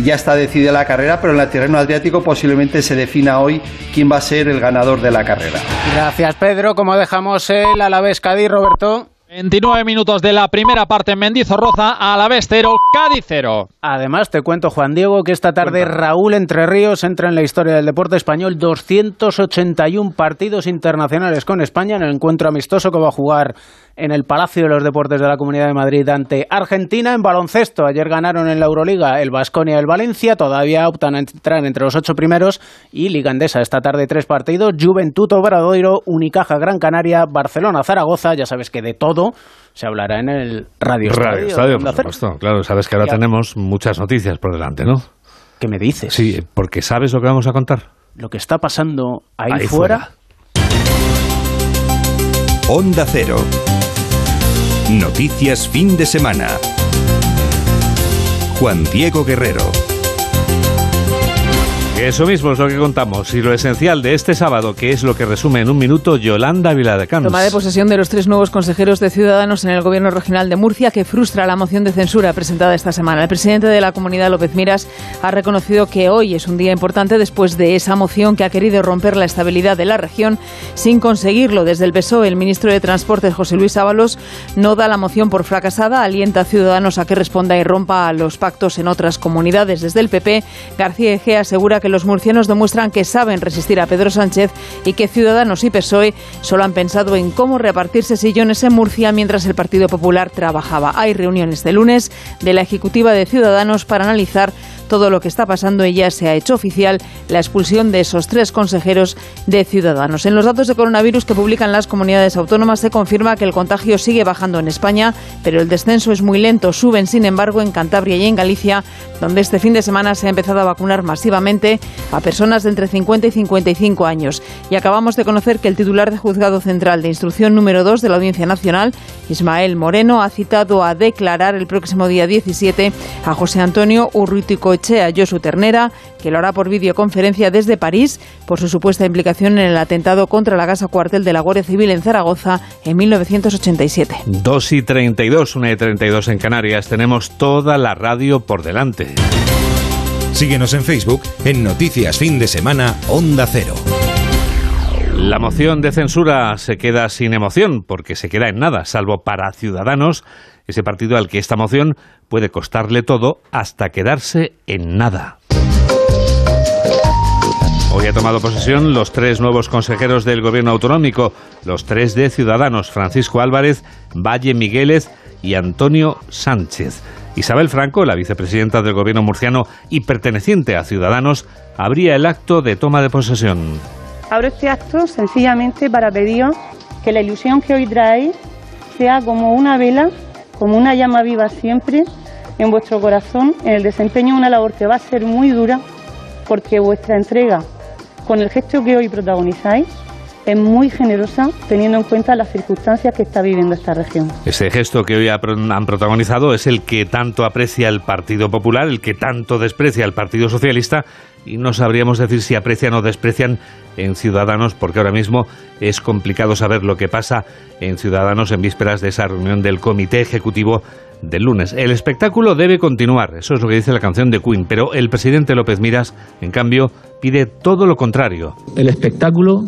ya está decidida la carrera, pero en el terreno adriático posiblemente se defina hoy quién va a ser el ganador de la carrera. Gracias, Pedro. Como dejamos el Alavés Cádiz, Roberto. 29 minutos de la primera parte en Mendizorroza, a la vez cero, Cádiz cero. Además, te cuento, Juan Diego, que esta tarde Raúl Entre Ríos entra en la historia del deporte español. 281 partidos internacionales con España en el encuentro amistoso que va a jugar en el Palacio de los Deportes de la Comunidad de Madrid ante Argentina en baloncesto. Ayer ganaron en la Euroliga el Vasconia y el Valencia, todavía optan a entrar entre los ocho primeros y Liga Andesa esta tarde tres partidos, Juventud Obradoiro, Unicaja Gran Canaria, Barcelona Zaragoza, ya sabes que de todo se hablará en el Radio Estadio. Radio Estadio, por supuesto. Claro, sabes que ahora tenemos muchas noticias por delante, ¿no? ¿Qué me dices? Sí, porque sabes lo que vamos a contar. Lo que está pasando ahí, fuera. Onda Cero. Noticias fin de semana. Juan Diego Guerrero. Eso mismo es lo que contamos y lo esencial de este sábado, que es lo que resume en un minuto Yolanda Viladecans. Toma de posesión de los tres nuevos consejeros de Ciudadanos en el Gobierno Regional de Murcia, que frustra la moción de censura presentada esta semana. El presidente de la comunidad, López Miras, ha reconocido que hoy es un día importante después de esa moción que ha querido romper la estabilidad de la región sin conseguirlo. Desde el PSOE, el ministro de Transportes, José Luis Ábalos, no da la moción por fracasada, alienta a Ciudadanos a que responda y rompa los pactos en otras comunidades. Desde el PP, García Egea asegura que los murcianos demuestran que saben resistir a Pedro Sánchez y que Ciudadanos y PSOE solo han pensado en cómo repartirse sillones en Murcia mientras el Partido Popular trabajaba. Hay reuniones de lunes de la Ejecutiva de Ciudadanos para analizar todo lo que está pasando y ya se ha hecho oficial la expulsión de esos tres consejeros de Ciudadanos. En los datos de coronavirus que publican las comunidades autónomas se confirma que el contagio sigue bajando en España, pero el descenso es muy lento. Suben, sin embargo, en Cantabria y en Galicia, donde este fin de semana se ha empezado a vacunar masivamente a personas de entre 50 y 55 años. Y acabamos de conocer que el titular de Juzgado Central de Instrucción número 2 de la Audiencia Nacional, Ismael Moreno, ha citado a declarar el próximo día 17 a José Antonio Urrutico Echea Josu Ternera, que lo hará por videoconferencia desde París por su supuesta implicación en el atentado contra la casa cuartel de la Guardia Civil en Zaragoza en 1987. 2 y 32, 1 y 32 en Canarias. Tenemos toda la radio por delante. Síguenos en Facebook en Noticias Fin de Semana Onda Cero. La moción de censura se queda sin emoción porque se queda en nada, salvo para Ciudadanos, ese partido al que esta moción puede costarle todo hasta quedarse en nada. Hoy ha tomado posesión los tres nuevos consejeros del gobierno autonómico, los tres de Ciudadanos, Francisco Álvarez, Valle Migueles y Antonio Sánchez. Isabel Franco, la vicepresidenta del gobierno murciano y perteneciente a Ciudadanos, abría el acto de toma de posesión. Abro este acto sencillamente para pediros que la ilusión que hoy traéis sea como una vela, como una llama viva siempre en vuestro corazón, en el desempeño de una labor que va a ser muy dura, porque vuestra entrega con el gesto que hoy protagonizáis es muy generosa teniendo en cuenta las circunstancias que está viviendo esta región. Ese gesto que hoy han protagonizado es el que tanto aprecia el Partido Popular, el que tanto desprecia el Partido Socialista y no sabríamos decir si aprecian o desprecian en Ciudadanos porque ahora mismo es complicado saber lo que pasa en Ciudadanos en vísperas de esa reunión del Comité Ejecutivo del lunes. El espectáculo debe continuar, eso es lo que dice la canción de Queen, pero el presidente López Miras, en cambio, pide todo lo contrario. El espectáculo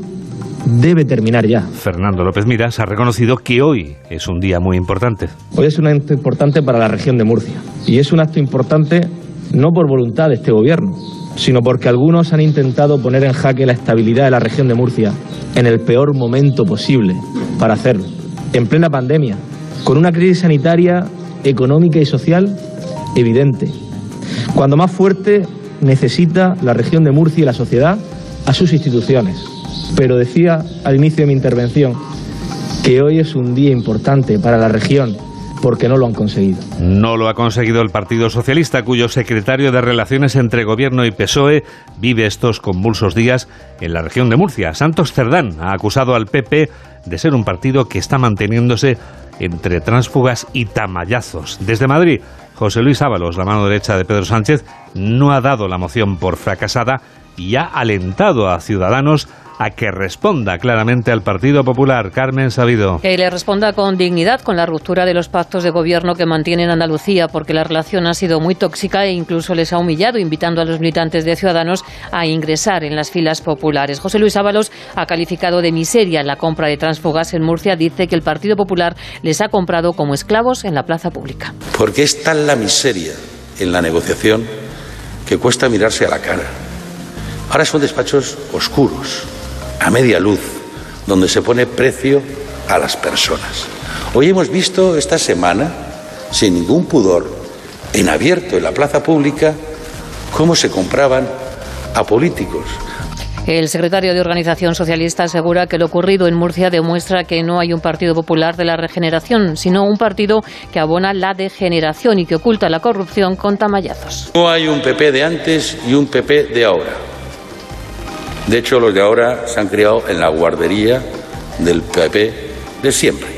debe terminar ya. Fernando López Miras ha reconocido que hoy es un día muy importante. Hoy es un acto importante para la región de Murcia y es un acto importante no por voluntad de este gobierno, sino porque algunos han intentado poner en jaque la estabilidad de la región de Murcia en el peor momento posible para hacerlo. en plena pandemia, con una crisis sanitaria, económica y social evidente. Cuando más fuerte necesita la región de Murcia y la sociedad a sus instituciones. Pero decía al inicio de mi intervención que hoy es un día importante para la región porque no lo han conseguido. No lo ha conseguido el Partido Socialista, cuyo secretario de Relaciones entre Gobierno y PSOE vive estos convulsos días en la región de Murcia. Santos Cerdán ha acusado al PP de ser un partido que está manteniéndose entre tránsfugas y tamayazos. Desde Madrid, José Luis Ábalos, la mano derecha de Pedro Sánchez, no ha dado la moción por fracasada y ha alentado a Ciudadanos a que responda claramente al Partido Popular. Carmen Sabido. Que le responda con dignidad con la ruptura de los pactos de gobierno que mantienen Andalucía, porque la relación ha sido muy tóxica e incluso les ha humillado, invitando a los militantes de Ciudadanos a ingresar en las filas populares. José Luis Ábalos ha calificado de miseria la compra de transfugas en Murcia. Dice que el Partido Popular les ha comprado como esclavos en la plaza pública. Porque es tal la miseria en la negociación que cuesta mirarse a la cara. Ahora son despachos oscuros a media luz, donde se pone precio a las personas. Hoy hemos visto esta semana, sin ningún pudor, en abierto en la plaza pública, cómo se compraban a políticos. El secretario de Organización Socialista asegura que lo ocurrido en Murcia demuestra que no hay un Partido Popular de la regeneración, sino un partido que abona la degeneración y que oculta la corrupción con tamayazos. No hay un PP de antes y un PP de ahora. De hecho, los de ahora se han criado en la guardería del PP de siempre.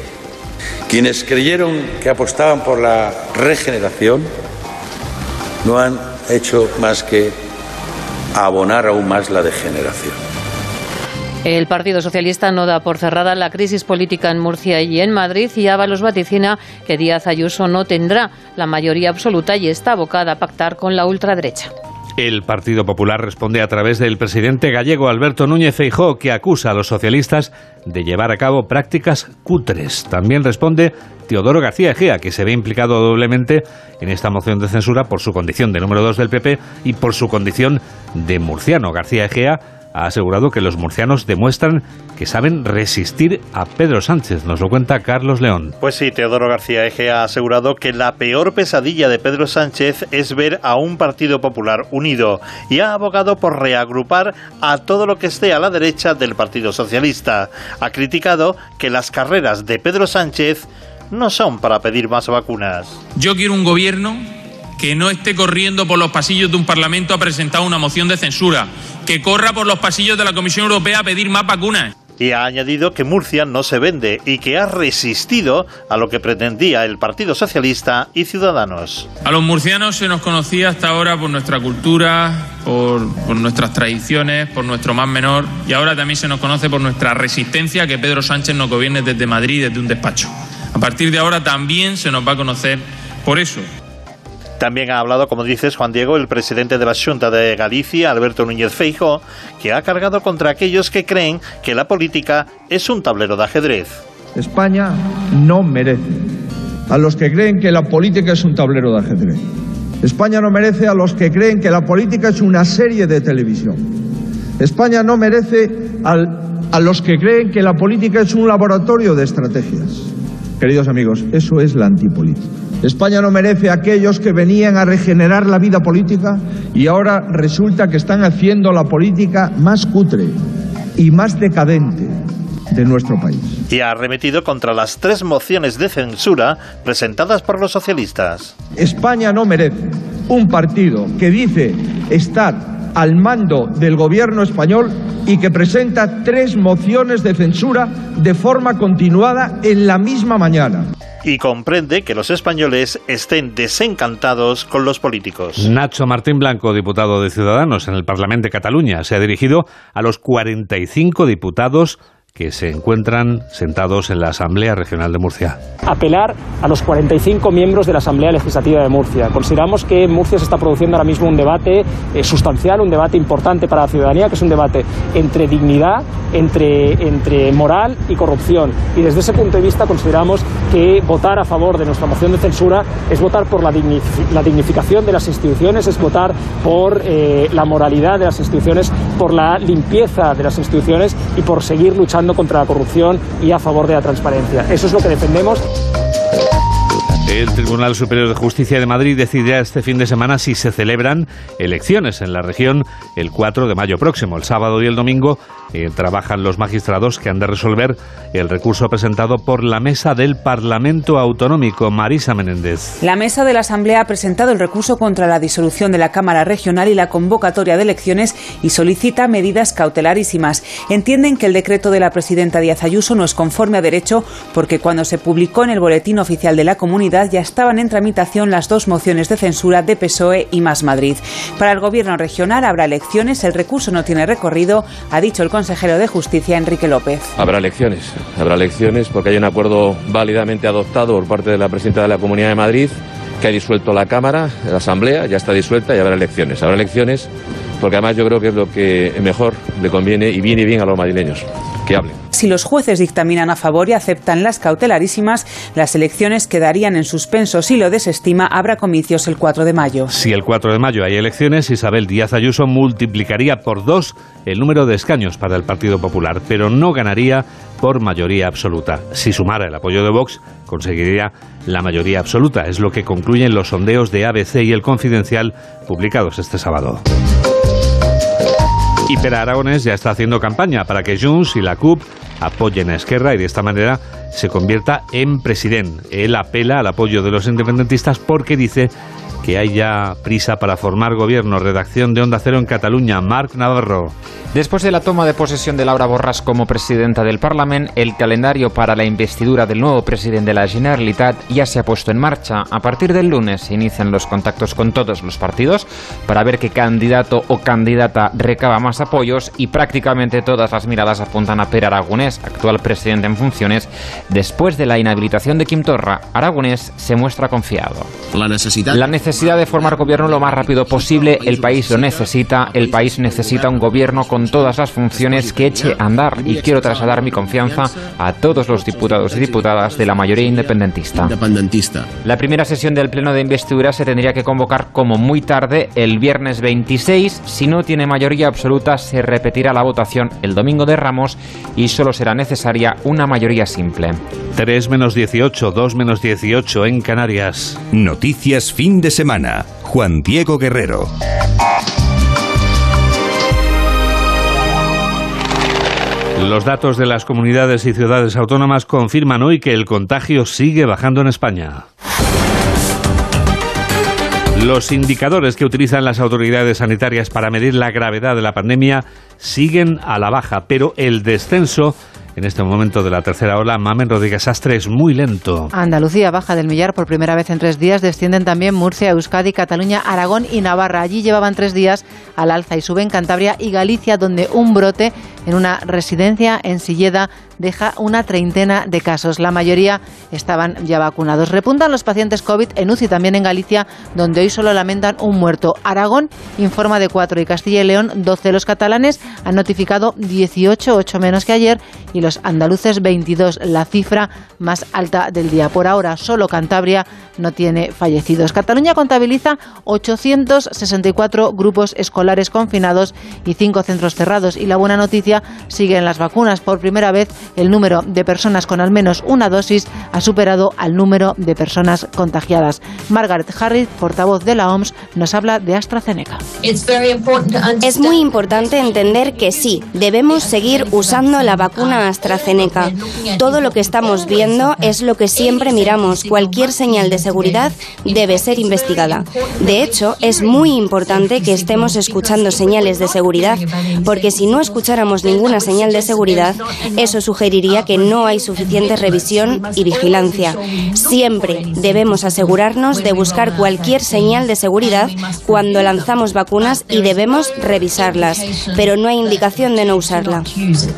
Quienes creyeron que apostaban por la regeneración no han hecho más que abonar aún más la degeneración. El Partido Socialista no da por cerrada la crisis política en Murcia y en Madrid y Ábalos vaticina que Díaz Ayuso no tendrá la mayoría absoluta y está abocada a pactar con la ultraderecha. El Partido Popular responde a través del presidente gallego Alberto Núñez Feijóo, que acusa a los socialistas de llevar a cabo prácticas cutres. También responde Teodoro García Egea, que se ve implicado doblemente en esta moción de censura por su condición de número dos del PP y por su condición de murciano. García Egea ha asegurado que los murcianos demuestran que saben resistir a Pedro Sánchez. Nos lo cuenta Carlos León. Pues sí, Teodoro García Eje ha asegurado que la peor pesadilla de Pedro Sánchez es ver a un Partido Popular unido y ha abogado por reagrupar a todo lo que esté a la derecha del Partido Socialista. Ha criticado que las carreras de Pedro Sánchez no son para pedir más vacunas. Yo quiero un gobierno que no esté corriendo por los pasillos de un Parlamento a presentar una moción de censura, que corra por los pasillos de la Comisión Europea a pedir más vacunas. Y ha añadido que Murcia no se vende y que ha resistido a lo que pretendía el Partido Socialista y Ciudadanos. A los murcianos se nos conocía hasta ahora por nuestra cultura, por, por, nuestras tradiciones, por nuestro más menor y ahora también se nos conoce por nuestra resistencia que Pedro Sánchez nos gobierne desde Madrid, desde un despacho. A partir de ahora también se nos va a conocer por eso, también ha hablado, como dices, Juan Diego, el presidente de la Junta de Galicia, Alberto Núñez Feijo, que ha cargado contra aquellos que creen que la política es un tablero de ajedrez. España no merece a los que creen que la política es un tablero de ajedrez. España no merece a los que creen que la política es una serie de televisión. España no merece a los que creen que la política es un laboratorio de estrategias. Queridos amigos, eso es la antipolítica. España no merece a aquellos que venían a regenerar la vida política y ahora resulta que están haciendo la política más cutre y más decadente de nuestro país. Y ha arremetido contra las tres mociones de censura presentadas por los socialistas. España no merece un partido que dice estar al mando del gobierno español y que presenta tres mociones de censura de forma continuada en la misma mañana y comprende que los españoles estén desencantados con los políticos. Nacho Martín Blanco, diputado de Ciudadanos en el Parlamento de Cataluña, se ha dirigido a los 45 diputados que se encuentran sentados en la Asamblea Regional de Murcia. Apelar a los 45 miembros de la Asamblea Legislativa de Murcia. Consideramos que en Murcia se está produciendo ahora mismo un debate eh, sustancial, un debate importante para la ciudadanía, que es un debate entre dignidad, entre, entre moral y corrupción. Y desde ese punto de vista consideramos que votar a favor de nuestra moción de censura es votar por la, dignificación de las instituciones, es votar por eh, la moralidad de las instituciones, por la limpieza de las instituciones y por seguir luchando contra la corrupción y a favor de la transparencia. Eso es lo que defendemos. El Tribunal Superior de Justicia de Madrid decidirá este fin de semana si se celebran elecciones en la región el 4 de mayo próximo. El sábado y el domingo eh, trabajan los magistrados que han de resolver el recurso presentado por la Mesa del Parlamento Autonómico. Marisa Menéndez. La Mesa de la Asamblea ha presentado el recurso contra la disolución de la Cámara Regional y la convocatoria de elecciones y solicita medidas cautelarísimas. Entienden que el decreto de la presidenta Díaz Ayuso no es conforme a derecho porque cuando se publicó en el Boletín Oficial de la Comunidad ya estaban en tramitación las dos mociones de censura de PSOE y Más Madrid. Para el Gobierno regional habrá elecciones, el recurso no tiene recorrido, ha dicho el consejero de Justicia Enrique López. Habrá elecciones, habrá elecciones porque hay un acuerdo válidamente adoptado por parte de la presidenta de la Comunidad de Madrid que ha disuelto la Cámara, la Asamblea, ya está disuelta y habrá elecciones. Habrá elecciones porque además yo creo que es lo que mejor le conviene y viene bien a los madrileños, que hablen. Si los jueces dictaminan a favor y aceptan las cautelarísimas, las elecciones quedarían en suspenso. Si lo desestima, habrá comicios el 4 de mayo. Si el 4 de mayo hay elecciones, Isabel Díaz Ayuso multiplicaría por dos el número de escaños para el Partido Popular, pero no ganaría por mayoría absoluta. Si sumara el apoyo de Vox, conseguiría la mayoría absoluta. Es lo que concluyen los sondeos de ABC y el Confidencial publicados este sábado. Y Pera Aragones ya está haciendo campaña para que Junts y la CUP apoyen a Esquerra y de esta manera se convierta en presidente. Él apela al apoyo de los independentistas porque dice que hay ya prisa para formar gobierno. Redacción de Onda Cero en Cataluña. Marc Navarro. Después de la toma de posesión de Laura Borras como presidenta del Parlamento, el calendario para la investidura del nuevo presidente de la Generalitat ya se ha puesto en marcha. A partir del lunes se inician los contactos con todos los partidos para ver qué candidato o candidata recaba más apoyos y prácticamente todas las miradas apuntan a Per Aragonés, actual presidente en funciones. Después de la inhabilitación de Quim Torra, Aragonés se muestra confiado. La necesidad... La necesidad de formar gobierno lo más rápido posible, el país lo necesita, el país necesita un gobierno con todas las funciones que eche a andar y quiero trasladar mi confianza a todos los diputados y diputadas de la mayoría independentista. La primera sesión del pleno de investidura se tendría que convocar como muy tarde el viernes 26. Si no tiene mayoría absoluta, se repetirá la votación el domingo de Ramos y solo será necesaria una mayoría simple. 3 menos 18, 2 menos 18 en Canarias. Noticias fin de semana. Juan Diego Guerrero. Los datos de las comunidades y ciudades autónomas confirman hoy que el contagio sigue bajando en España. Los indicadores que utilizan las autoridades sanitarias para medir la gravedad de la pandemia siguen a la baja, pero el descenso en este momento de la tercera ola, Mamen Rodríguez Astre es muy lento. Andalucía baja del millar por primera vez en tres días. Descienden también Murcia, Euskadi, Cataluña, Aragón y Navarra. Allí llevaban tres días al alza y suben Cantabria y Galicia, donde un brote en una residencia en Silleda deja una treintena de casos. La mayoría estaban ya vacunados. Repuntan los pacientes COVID en UCI también en Galicia, donde hoy solo lamentan un muerto. Aragón informa de cuatro y Castilla y León 12. Los catalanes han notificado 18, 8 menos que ayer, y los andaluces 22, la cifra más alta del día. Por ahora, solo Cantabria no tiene fallecidos. Cataluña contabiliza 864 grupos escolares confinados y cinco centros cerrados. Y la buena noticia siguen las vacunas. Por primera vez, el número de personas con al menos una dosis ha superado al número de personas contagiadas. Margaret Harris, portavoz de la OMS, nos habla de AstraZeneca. Es muy importante entender que sí, debemos seguir usando la vacuna AstraZeneca. Todo lo que estamos viendo es lo que siempre miramos. Cualquier señal de seguridad debe ser investigada. De hecho, es muy importante que estemos escuchando señales de seguridad, porque si no escucháramos ninguna señal de seguridad, eso sugeriría que no hay suficiente revisión y vigilancia. Siempre debemos asegurarnos de buscar cualquier señal de seguridad cuando lanzamos vacunas y debemos revisarlas, pero no hay indicación de no usarla.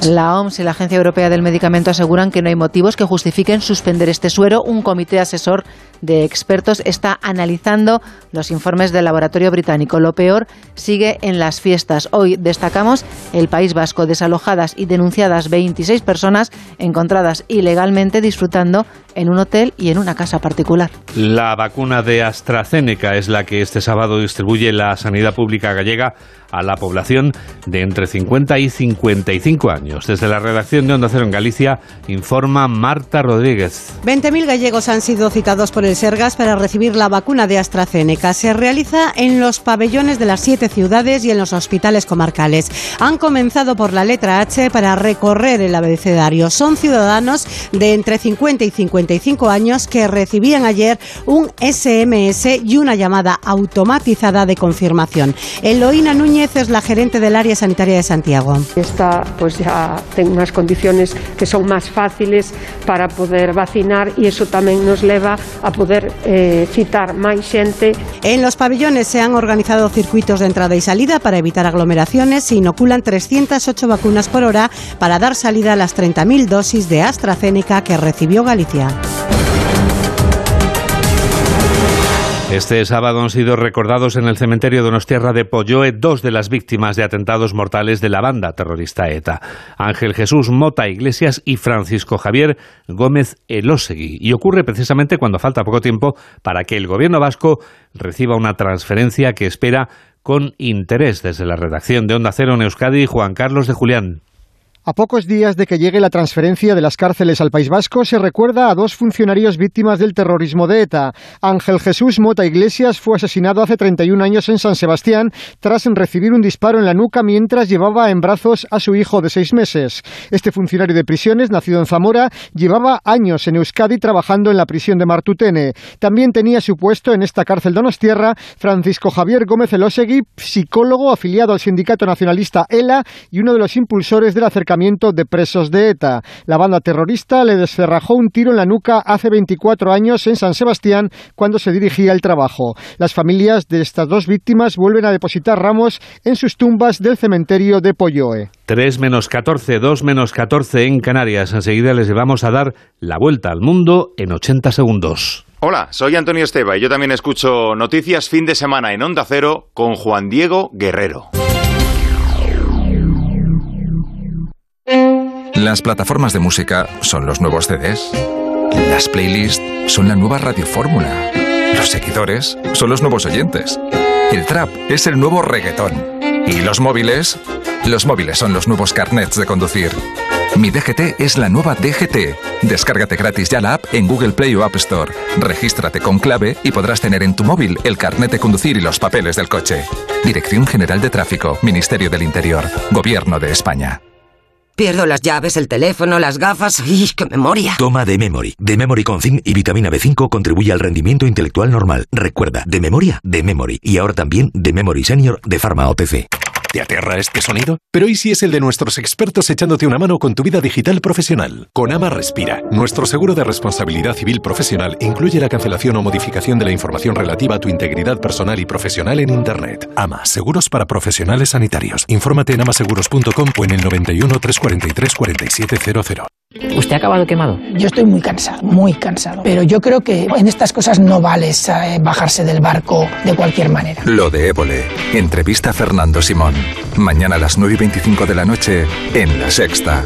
La OMS y la Agencia Europea del Medicamento aseguran que no hay motivos que justifiquen suspender este suero. Un comité asesor de expertos está analizando los informes del laboratorio británico. Lo peor sigue en las fiestas. Hoy destacamos el País Vasco. Desalojadas y denunciadas 26 personas encontradas ilegalmente disfrutando en un hotel y en una casa particular. La vacuna de AstraZeneca es la que este sábado distribuye la sanidad pública gallega a la población de entre 50 y 55 años. Desde la redacción de Onda Cero en Galicia informa Marta Rodríguez. 20.000 gallegos han sido citados por el Sergas para recibir la vacuna de AstraZeneca. Se realiza en los pabellones de las siete ciudades y en los hospitales comarcales. Han comenzado por la letra H para recorrer el abecedario. Son ciudadanos de entre 50 y 55 años que recibían ayer un SMS y una llamada automatizada de confirmación. Eloína Núñez es la gerente del área sanitaria de Santiago. Está pues ya ten unas condiciones que son más fáciles para poder vacinar y eso también nos lleva a poder eh, citar máis xente. En los pabellones se han organizado circuitos de entrada y salida para evitar aglomeraciones. Se inoculan 308 vacunas por hora para dar salida a las 30.000 dosis de AstraZeneca que recibió Galicia. Este sábado han sido recordados en el cementerio Donostierra de Polloe dos de las víctimas de atentados mortales de la banda terrorista ETA, Ángel Jesús Mota Iglesias y Francisco Javier Gómez Elosegui. Y ocurre precisamente cuando falta poco tiempo para que el gobierno vasco reciba una transferencia que espera con interés desde la redacción de Onda Cero en Euskadi, Juan Carlos de Julián. A pocos días de que llegue la transferencia de las cárceles al País Vasco, se recuerda a dos funcionarios víctimas del terrorismo de ETA. Ángel Jesús Mota Iglesias fue asesinado hace 31 años en San Sebastián tras recibir un disparo en la nuca mientras llevaba en brazos a su hijo de seis meses. Este funcionario de prisiones, nacido en Zamora, llevaba años en Euskadi trabajando en la prisión de Martutene. También tenía su puesto en esta cárcel donostierra Francisco Javier Gómez Elosegui, psicólogo afiliado al sindicato nacionalista ELA y uno de los impulsores de la cercanía de presos de ETA. La banda terrorista le descerrajó un tiro en la nuca hace 24 años en San Sebastián cuando se dirigía al trabajo. Las familias de estas dos víctimas vuelven a depositar ramos en sus tumbas del cementerio de Polloe. 3 menos 14, 2 menos 14 en Canarias. Enseguida les llevamos a dar la vuelta al mundo en 80 segundos. Hola, soy Antonio Esteba y yo también escucho Noticias Fin de Semana en Onda Cero con Juan Diego Guerrero. Las plataformas de música son los nuevos CDs. Las playlists son la nueva radiofórmula. Los seguidores son los nuevos oyentes. El trap es el nuevo reggaetón. ¿Y los móviles? Los móviles son los nuevos carnets de conducir. Mi DGT es la nueva DGT. Descárgate gratis ya la app en Google Play o App Store. Regístrate con clave y podrás tener en tu móvil el carnet de conducir y los papeles del coche. Dirección General de Tráfico, Ministerio del Interior, Gobierno de España. Pierdo las llaves, el teléfono, las gafas. ¡Ay, qué memoria! Toma de memory. De memory con zinc y vitamina B5 contribuye al rendimiento intelectual normal. Recuerda, de memoria, de memory. Y ahora también de memory senior de Pharma OTC. ¿Te aterra este sonido? Pero ¿y si es el de nuestros expertos echándote una mano con tu vida digital profesional? Con Ama Respira, nuestro seguro de responsabilidad civil profesional incluye la cancelación o modificación de la información relativa a tu integridad personal y profesional en Internet. Ama, seguros para profesionales sanitarios. Infórmate en amaseguros.com o en el 91 343 4700. ¿Usted ha acabado quemado? Yo estoy muy cansado, muy cansado. Pero yo creo que en estas cosas no vale eh, bajarse del barco de cualquier manera. Lo de Évole. Entrevista a Fernando Simón. Mañana a las 9 y 25 de la noche en La Sexta.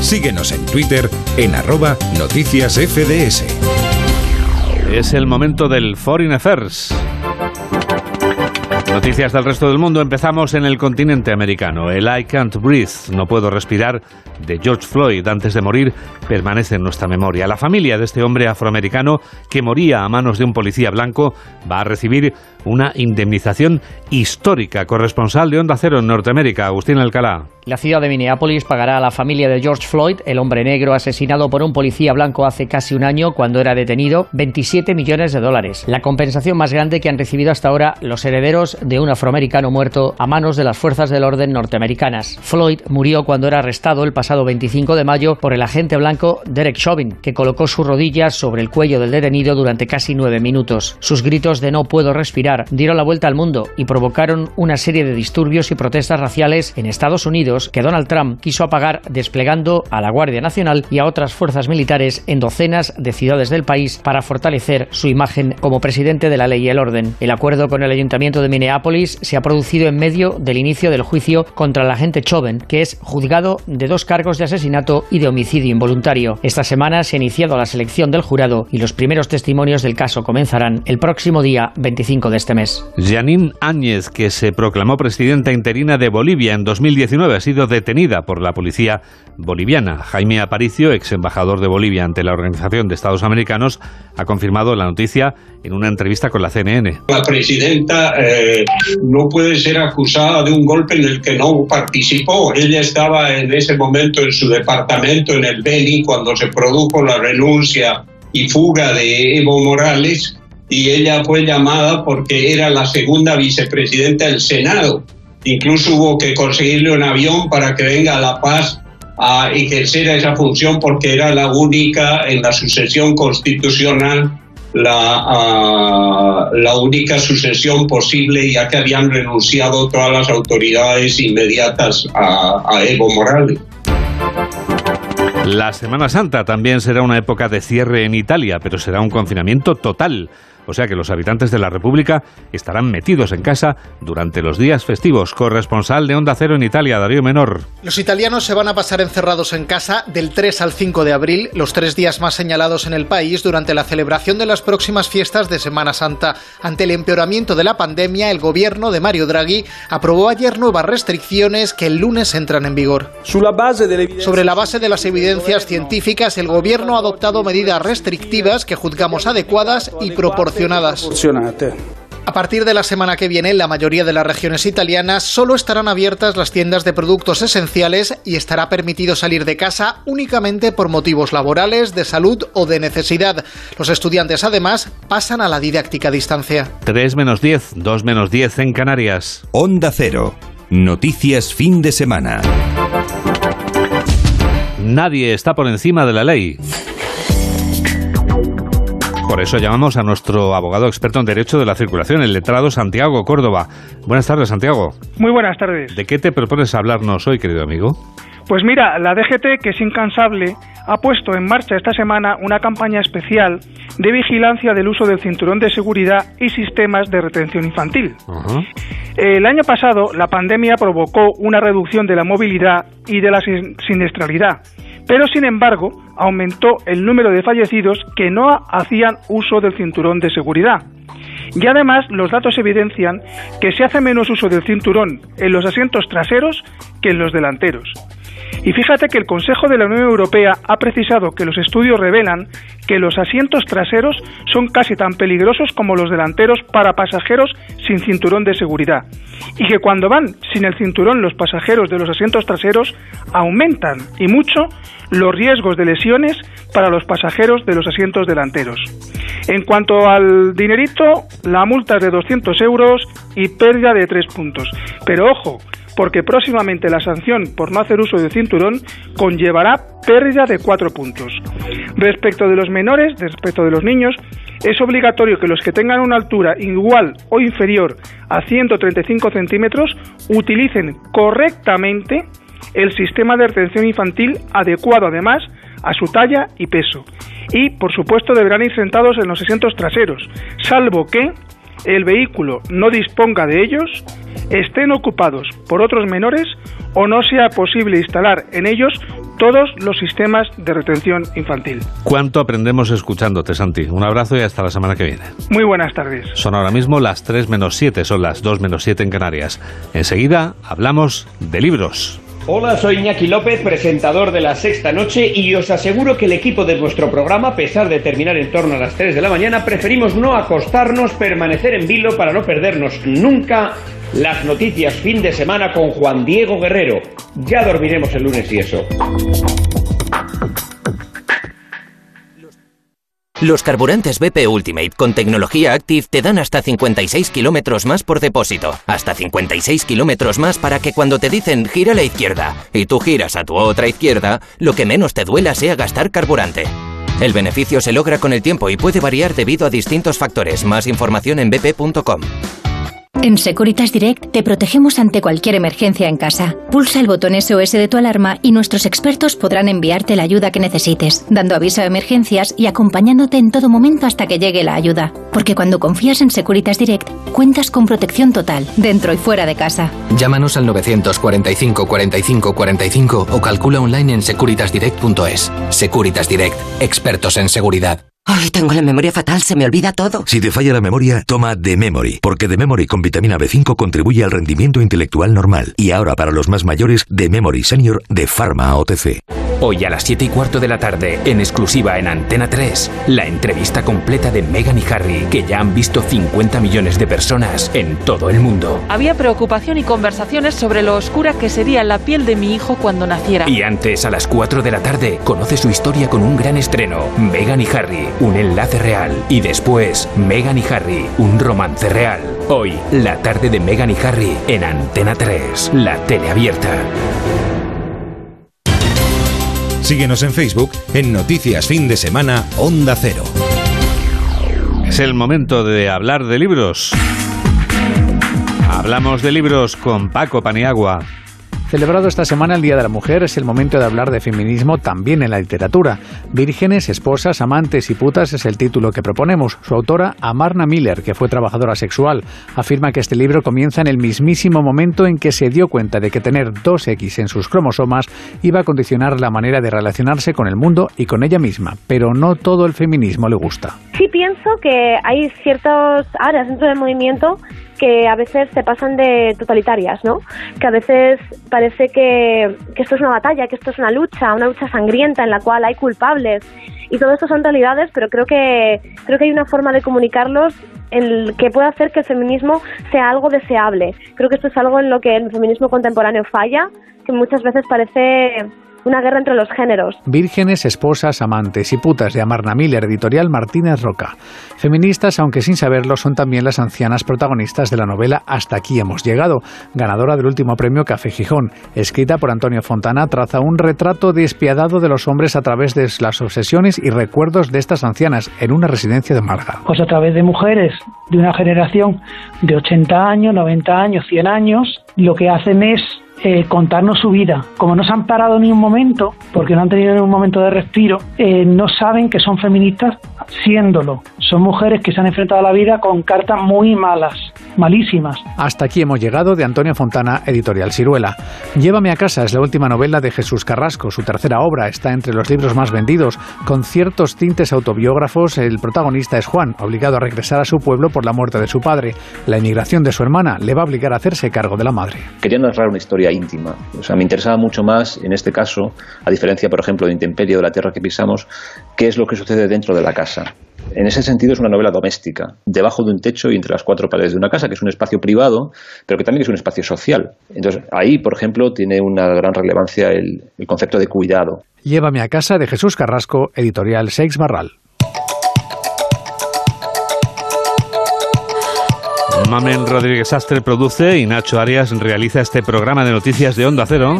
Síguenos en Twitter en arroba noticias FDS. Es el momento del Foreign Affairs. Noticias del resto del mundo. Empezamos en el continente americano. El I Can't Breathe, no puedo respirar, de George Floyd antes de morir, permanece en nuestra memoria. La familia de este hombre afroamericano que moría a manos de un policía blanco va a recibir una indemnización histórica. Corresponsal de Onda Cero en Norteamérica, Agustín Alcalá. La ciudad de Minneapolis pagará a la familia de George Floyd, el hombre negro asesinado por un policía blanco hace casi un año cuando era detenido, 27 millones de dólares. La compensación más grande que han recibido hasta ahora los herederos de un afroamericano muerto a manos de las fuerzas del orden norteamericanas. Floyd murió cuando era arrestado el pasado 25 de mayo por el agente blanco Derek Chauvin, que colocó sus rodillas sobre el cuello del detenido durante casi nueve minutos. Sus gritos de no puedo respirar dieron la vuelta al mundo y provocaron una serie de disturbios y protestas raciales en Estados Unidos que Donald Trump quiso apagar desplegando a la Guardia Nacional y a otras fuerzas militares en docenas de ciudades del país para fortalecer su imagen como presidente de la ley y el orden. El acuerdo con el Ayuntamiento de Minneapolis se ha producido en medio del inicio del juicio contra el agente Choven, que es juzgado de dos cargos de asesinato y de homicidio involuntario. Esta semana se ha iniciado la selección del jurado y los primeros testimonios del caso comenzarán el próximo día 25 de este mes. Janine Áñez, que se proclamó presidenta interina de Bolivia en 2019, ha sido detenida por la policía boliviana. Jaime Aparicio, ex embajador de Bolivia ante la Organización de Estados Americanos, ha confirmado la noticia en una entrevista con la CNN. La presidenta eh, no puede ser acusada de un golpe en el que no participó. Ella estaba en ese momento en su departamento en el Beni cuando se produjo la renuncia y fuga de Evo Morales y ella fue llamada porque era la segunda vicepresidenta del Senado. Incluso hubo que conseguirle un avión para que venga a La Paz a ejercer esa función porque era la única en la sucesión constitucional, la, la única sucesión posible ya que habían renunciado todas las autoridades inmediatas a, a Evo Morales. La Semana Santa también será una época de cierre en Italia, pero será un confinamiento total. O sea que los habitantes de la República estarán metidos en casa durante los días festivos. Corresponsal de Onda Cero en Italia, Darío Menor. Los italianos se van a pasar encerrados en casa del 3 al 5 de abril, los tres días más señalados en el país durante la celebración de las próximas fiestas de Semana Santa. Ante el empeoramiento de la pandemia, el gobierno de Mario Draghi aprobó ayer nuevas restricciones que el lunes entran en vigor. Sobre la base de las evidencias científicas, el gobierno ha adoptado medidas restrictivas que juzgamos adecuadas y proporcionadas a partir de la semana que viene, en la mayoría de las regiones italianas solo estarán abiertas las tiendas de productos esenciales y estará permitido salir de casa únicamente por motivos laborales, de salud o de necesidad. Los estudiantes además pasan a la didáctica a distancia. 3 menos 10, 2 menos 10 en Canarias. Onda Cero. Noticias fin de semana. Nadie está por encima de la ley. Por eso llamamos a nuestro abogado experto en Derecho de la Circulación, el letrado Santiago Córdoba. Buenas tardes, Santiago. Muy buenas tardes. ¿De qué te propones hablarnos hoy, querido amigo? Pues mira, la DGT, que es incansable, ha puesto en marcha esta semana una campaña especial de vigilancia del uso del cinturón de seguridad y sistemas de retención infantil. El año pasado, la pandemia provocó una reducción de la movilidad y de la siniestralidad pero sin embargo aumentó el número de fallecidos que no hacían uso del cinturón de seguridad. Y además los datos evidencian que se hace menos uso del cinturón en los asientos traseros que en los delanteros. Y fíjate que el Consejo de la Unión Europea ha precisado que los estudios revelan que los asientos traseros son casi tan peligrosos como los delanteros para pasajeros sin cinturón de seguridad y que cuando van sin el cinturón los pasajeros de los asientos traseros aumentan y mucho los riesgos de lesiones para los pasajeros de los asientos delanteros. En cuanto al dinerito, la multa es de 200 euros y pérdida de 3 puntos. Pero ojo, porque próximamente la sanción por no hacer uso del cinturón conllevará pérdida de cuatro puntos. Respecto de los menores, respecto de los niños, es obligatorio que los que tengan una altura igual o inferior a 135 centímetros utilicen correctamente el sistema de retención infantil adecuado además a su talla y peso. Y, por supuesto, deberán ir sentados en los asientos traseros, salvo que el vehículo no disponga de ellos, estén ocupados por otros menores o no sea posible instalar en ellos todos los sistemas de retención infantil. ¿Cuánto aprendemos escuchándote, Santi? Un abrazo y hasta la semana que viene. Muy buenas tardes. Son ahora mismo las 3 menos 7, son las 2 menos 7 en Canarias. Enseguida hablamos de libros. Hola, soy Iñaki López, presentador de La Sexta Noche, y os aseguro que el equipo de nuestro programa, a pesar de terminar en torno a las 3 de la mañana, preferimos no acostarnos, permanecer en vilo para no perdernos nunca las noticias fin de semana con Juan Diego Guerrero. Ya dormiremos el lunes y eso. Los carburantes BP Ultimate con tecnología Active te dan hasta 56 kilómetros más por depósito. Hasta 56 kilómetros más para que cuando te dicen gira a la izquierda y tú giras a tu otra izquierda, lo que menos te duela sea gastar carburante. El beneficio se logra con el tiempo y puede variar debido a distintos factores. Más información en bp.com. En Securitas Direct te protegemos ante cualquier emergencia en casa. Pulsa el botón SOS de tu alarma y nuestros expertos podrán enviarte la ayuda que necesites, dando aviso a emergencias y acompañándote en todo momento hasta que llegue la ayuda. Porque cuando confías en Securitas Direct, cuentas con protección total, dentro y fuera de casa. Llámanos al 945 45 45 o calcula online en securitasdirect.es. Securitas Direct, expertos en seguridad. Ay, tengo la memoria fatal, se me olvida todo. Si te falla la memoria, toma The Memory, porque The Memory con vitamina B5 contribuye al rendimiento intelectual normal. Y ahora para los más mayores, The Memory Senior de Pharma OTC. Hoy a las 7 y cuarto de la tarde, en exclusiva en Antena 3, la entrevista completa de Meghan y Harry, que ya han visto 50 millones de personas en todo el mundo. Había preocupación y conversaciones sobre lo oscura que sería la piel de mi hijo cuando naciera. Y antes, a las 4 de la tarde, conoce su historia con un gran estreno, Meghan y Harry, un enlace real. Y después, Meghan y Harry, un romance real. Hoy, la tarde de Meghan y Harry en Antena 3, la tele abierta. Síguenos en Facebook en Noticias Fin de Semana Onda Cero. Es el momento de hablar de libros. Hablamos de libros con Paco Paniagua. Celebrado esta semana el Día de la Mujer, es el momento de hablar de feminismo también en la literatura. Vírgenes, esposas, amantes y putas es el título que proponemos. Su autora, Amarna Miller, que fue trabajadora sexual, afirma que este libro comienza en el mismísimo momento en que se dio cuenta de que tener dos X en sus cromosomas iba a condicionar la manera de relacionarse con el mundo y con ella misma. Pero no todo el feminismo le gusta. Sí pienso que hay ciertas áreas dentro del movimiento que a veces se pasan de totalitarias, ¿no? Que a veces parece que, que, esto es una batalla, que esto es una lucha, una lucha sangrienta en la cual hay culpables. Y todo esto son realidades, pero creo que, creo que hay una forma de comunicarlos en que puede hacer que el feminismo sea algo deseable. Creo que esto es algo en lo que el feminismo contemporáneo falla, que muchas veces parece una guerra entre los géneros. Vírgenes, esposas, amantes y putas de Amarna Miller, editorial Martínez Roca. Feministas, aunque sin saberlo, son también las ancianas protagonistas de la novela Hasta aquí hemos llegado, ganadora del último premio Café Gijón. Escrita por Antonio Fontana, traza un retrato despiadado de los hombres a través de las obsesiones y recuerdos de estas ancianas en una residencia de Málaga. Pues a través de mujeres de una generación de 80 años, 90 años, 100 años, lo que hacen es eh, contarnos su vida. Como no se han parado ni un momento, porque no han tenido ni un momento de respiro, eh, no saben que son feministas siéndolo. Son mujeres que se han enfrentado a la vida con cartas muy malas, malísimas. Hasta aquí hemos llegado de Antonio Fontana, editorial Ciruela. Llévame a casa es la última novela de Jesús Carrasco. Su tercera obra está entre los libros más vendidos. Con ciertos tintes autobiógrafos, el protagonista es Juan, obligado a regresar a su pueblo por la muerte de su padre. La emigración de su hermana le va a obligar a hacerse cargo de la madre. Quería narrar una historia íntima. O sea, me interesaba mucho más, en este caso, a diferencia, por ejemplo, de Intemperio de la Tierra que pisamos, qué es lo que sucede dentro de la casa. En ese sentido es una novela doméstica, debajo de un techo y entre las cuatro paredes de una casa, que es un espacio privado, pero que también es un espacio social. Entonces, ahí, por ejemplo, tiene una gran relevancia el, el concepto de cuidado. Llévame a casa de Jesús Carrasco, editorial Seix Barral. Mamen Rodríguez Astre produce y Nacho Arias realiza este programa de noticias de Onda Cero.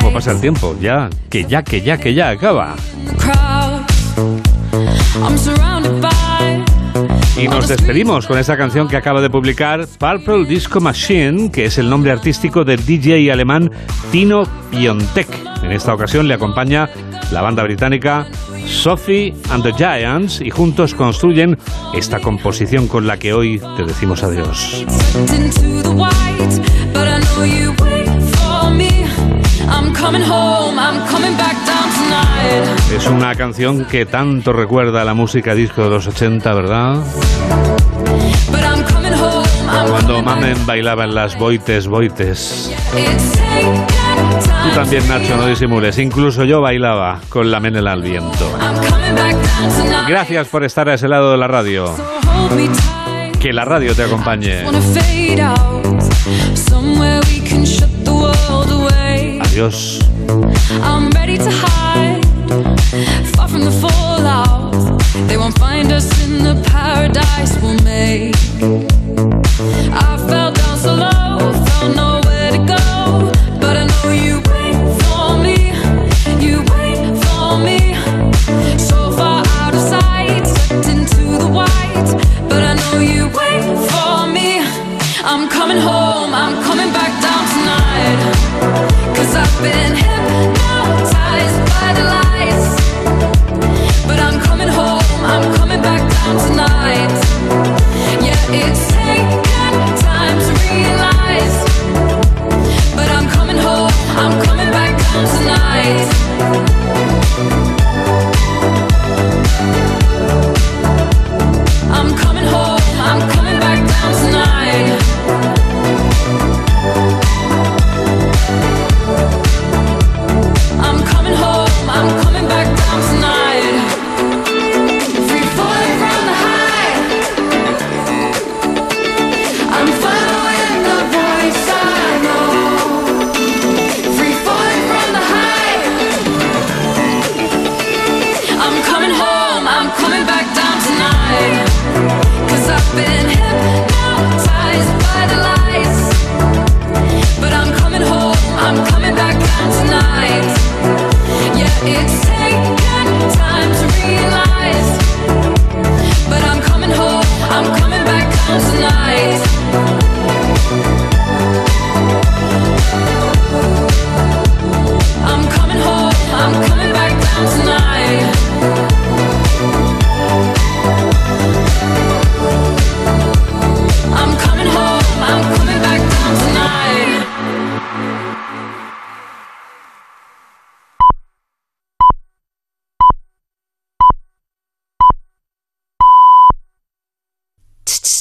¿Cómo pasa el tiempo? Ya, que ya, que ya, que ya acaba. Y nos despedimos con esta canción que acaba de publicar Purple Disco Machine, que es el nombre artístico del DJ alemán Tino Piontek. En esta ocasión le acompaña la banda británica Sophie and the Giants y juntos construyen esta composición con la que hoy te decimos adiós. Es una canción que tanto recuerda a la música disco de los 80, ¿verdad? Cuando Mamen bailaba en las boites, boites. Tú también, Nacho, no disimules. Incluso yo bailaba con la menela al viento. Gracias por estar a ese lado de la radio. Que la radio te acompañe. Adiós. Far from the fallout. They won't find us in the paradise we'll make. I fell